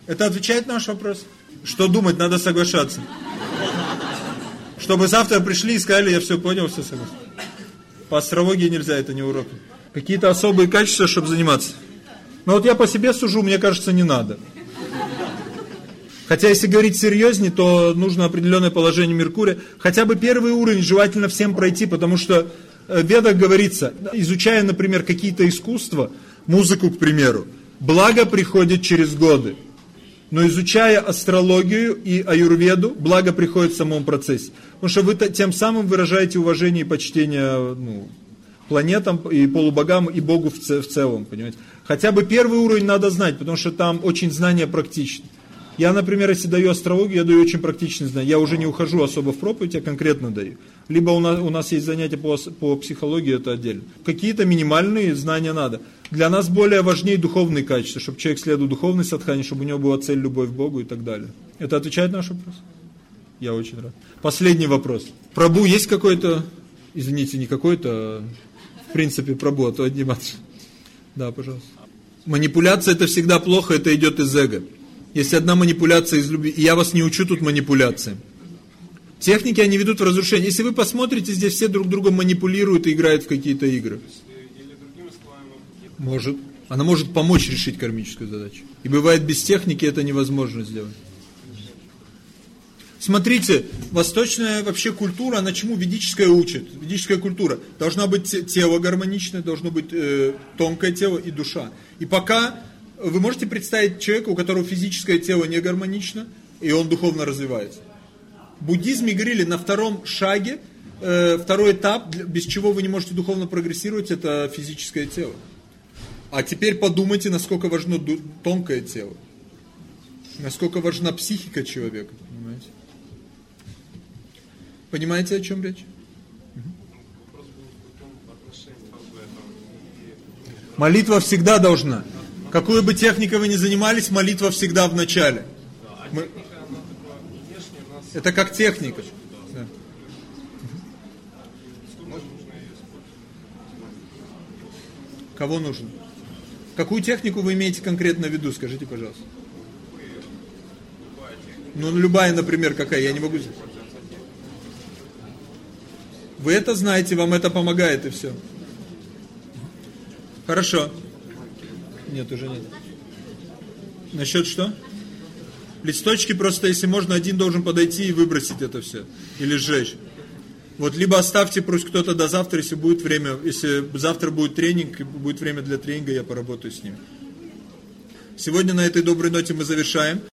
Это отвечает на наш вопрос. Что думать, надо соглашаться. Чтобы завтра пришли и сказали, я все понял, все согласен. По астрологии нельзя, это не урок. Какие-то особые качества, чтобы заниматься. Но вот я по себе сужу, мне кажется, не надо. Хотя, если говорить серьезнее, то нужно определенное положение Меркурия. Хотя бы первый уровень желательно всем пройти, потому что в Ведах говорится, изучая, например, какие-то искусства, музыку, к примеру, благо приходит через годы. Но изучая астрологию и аюрведу, благо приходит в самом процессе. Потому что вы тем самым выражаете уважение и почтение ну, планетам и полубогам и Богу в, целом, понимаете. Хотя бы первый уровень надо знать, потому что там очень знания практичны. Я, например, если даю астрологию, я даю очень практичные знания. Я уже не ухожу особо в проповедь, я конкретно даю. Либо у нас, у нас есть занятия по, по психологии, это отдельно. Какие-то минимальные знания надо. Для нас более важнее духовные качества, чтобы человек следовал духовной садхане, чтобы у него была цель любовь к Богу и так далее. Это отвечает на наш вопрос? Я очень рад. Последний вопрос. Прабу есть какой-то, извините, не какой-то, а в принципе прабу, а то одни матчи. Да, пожалуйста. Манипуляция это всегда плохо, это идет из эго. Если одна манипуляция из любви, и я вас не учу тут манипуляциям. Техники, они ведут в разрушение. Если вы посмотрите, здесь все друг друга манипулируют и играют в какие-то игры. Может. Она может помочь решить кармическую задачу. И бывает без техники это невозможно сделать. Смотрите, восточная вообще культура, она чему ведическая учит? Ведическая культура. Должна быть тело гармоничное, должно быть э, тонкое тело и душа. И пока вы можете представить человека, у которого физическое тело не гармонично, и он духовно развивается. В буддизме говорили, на втором шаге, э, второй этап, без чего вы не можете духовно прогрессировать, это физическое тело. А теперь подумайте, насколько важно тонкое тело. Насколько важна психика человека, понимаете? Понимаете, о чем речь? Молитва всегда должна. Какой бы техникой вы ни занимались, молитва всегда в начале. Мы- Это как техника. Да. Кого нужно? Какую технику вы имеете конкретно в виду, скажите, пожалуйста. Ну, любая, например, какая, я не могу... Вы это знаете, вам это помогает и все. Хорошо. Нет, уже нет. Насчет что? Листочки просто, если можно, один должен подойти и выбросить это все. Или сжечь. Вот либо оставьте пусть кто-то до завтра, если будет время, если завтра будет тренинг, будет время для тренинга, я поработаю с ним. Сегодня на этой доброй ноте мы завершаем.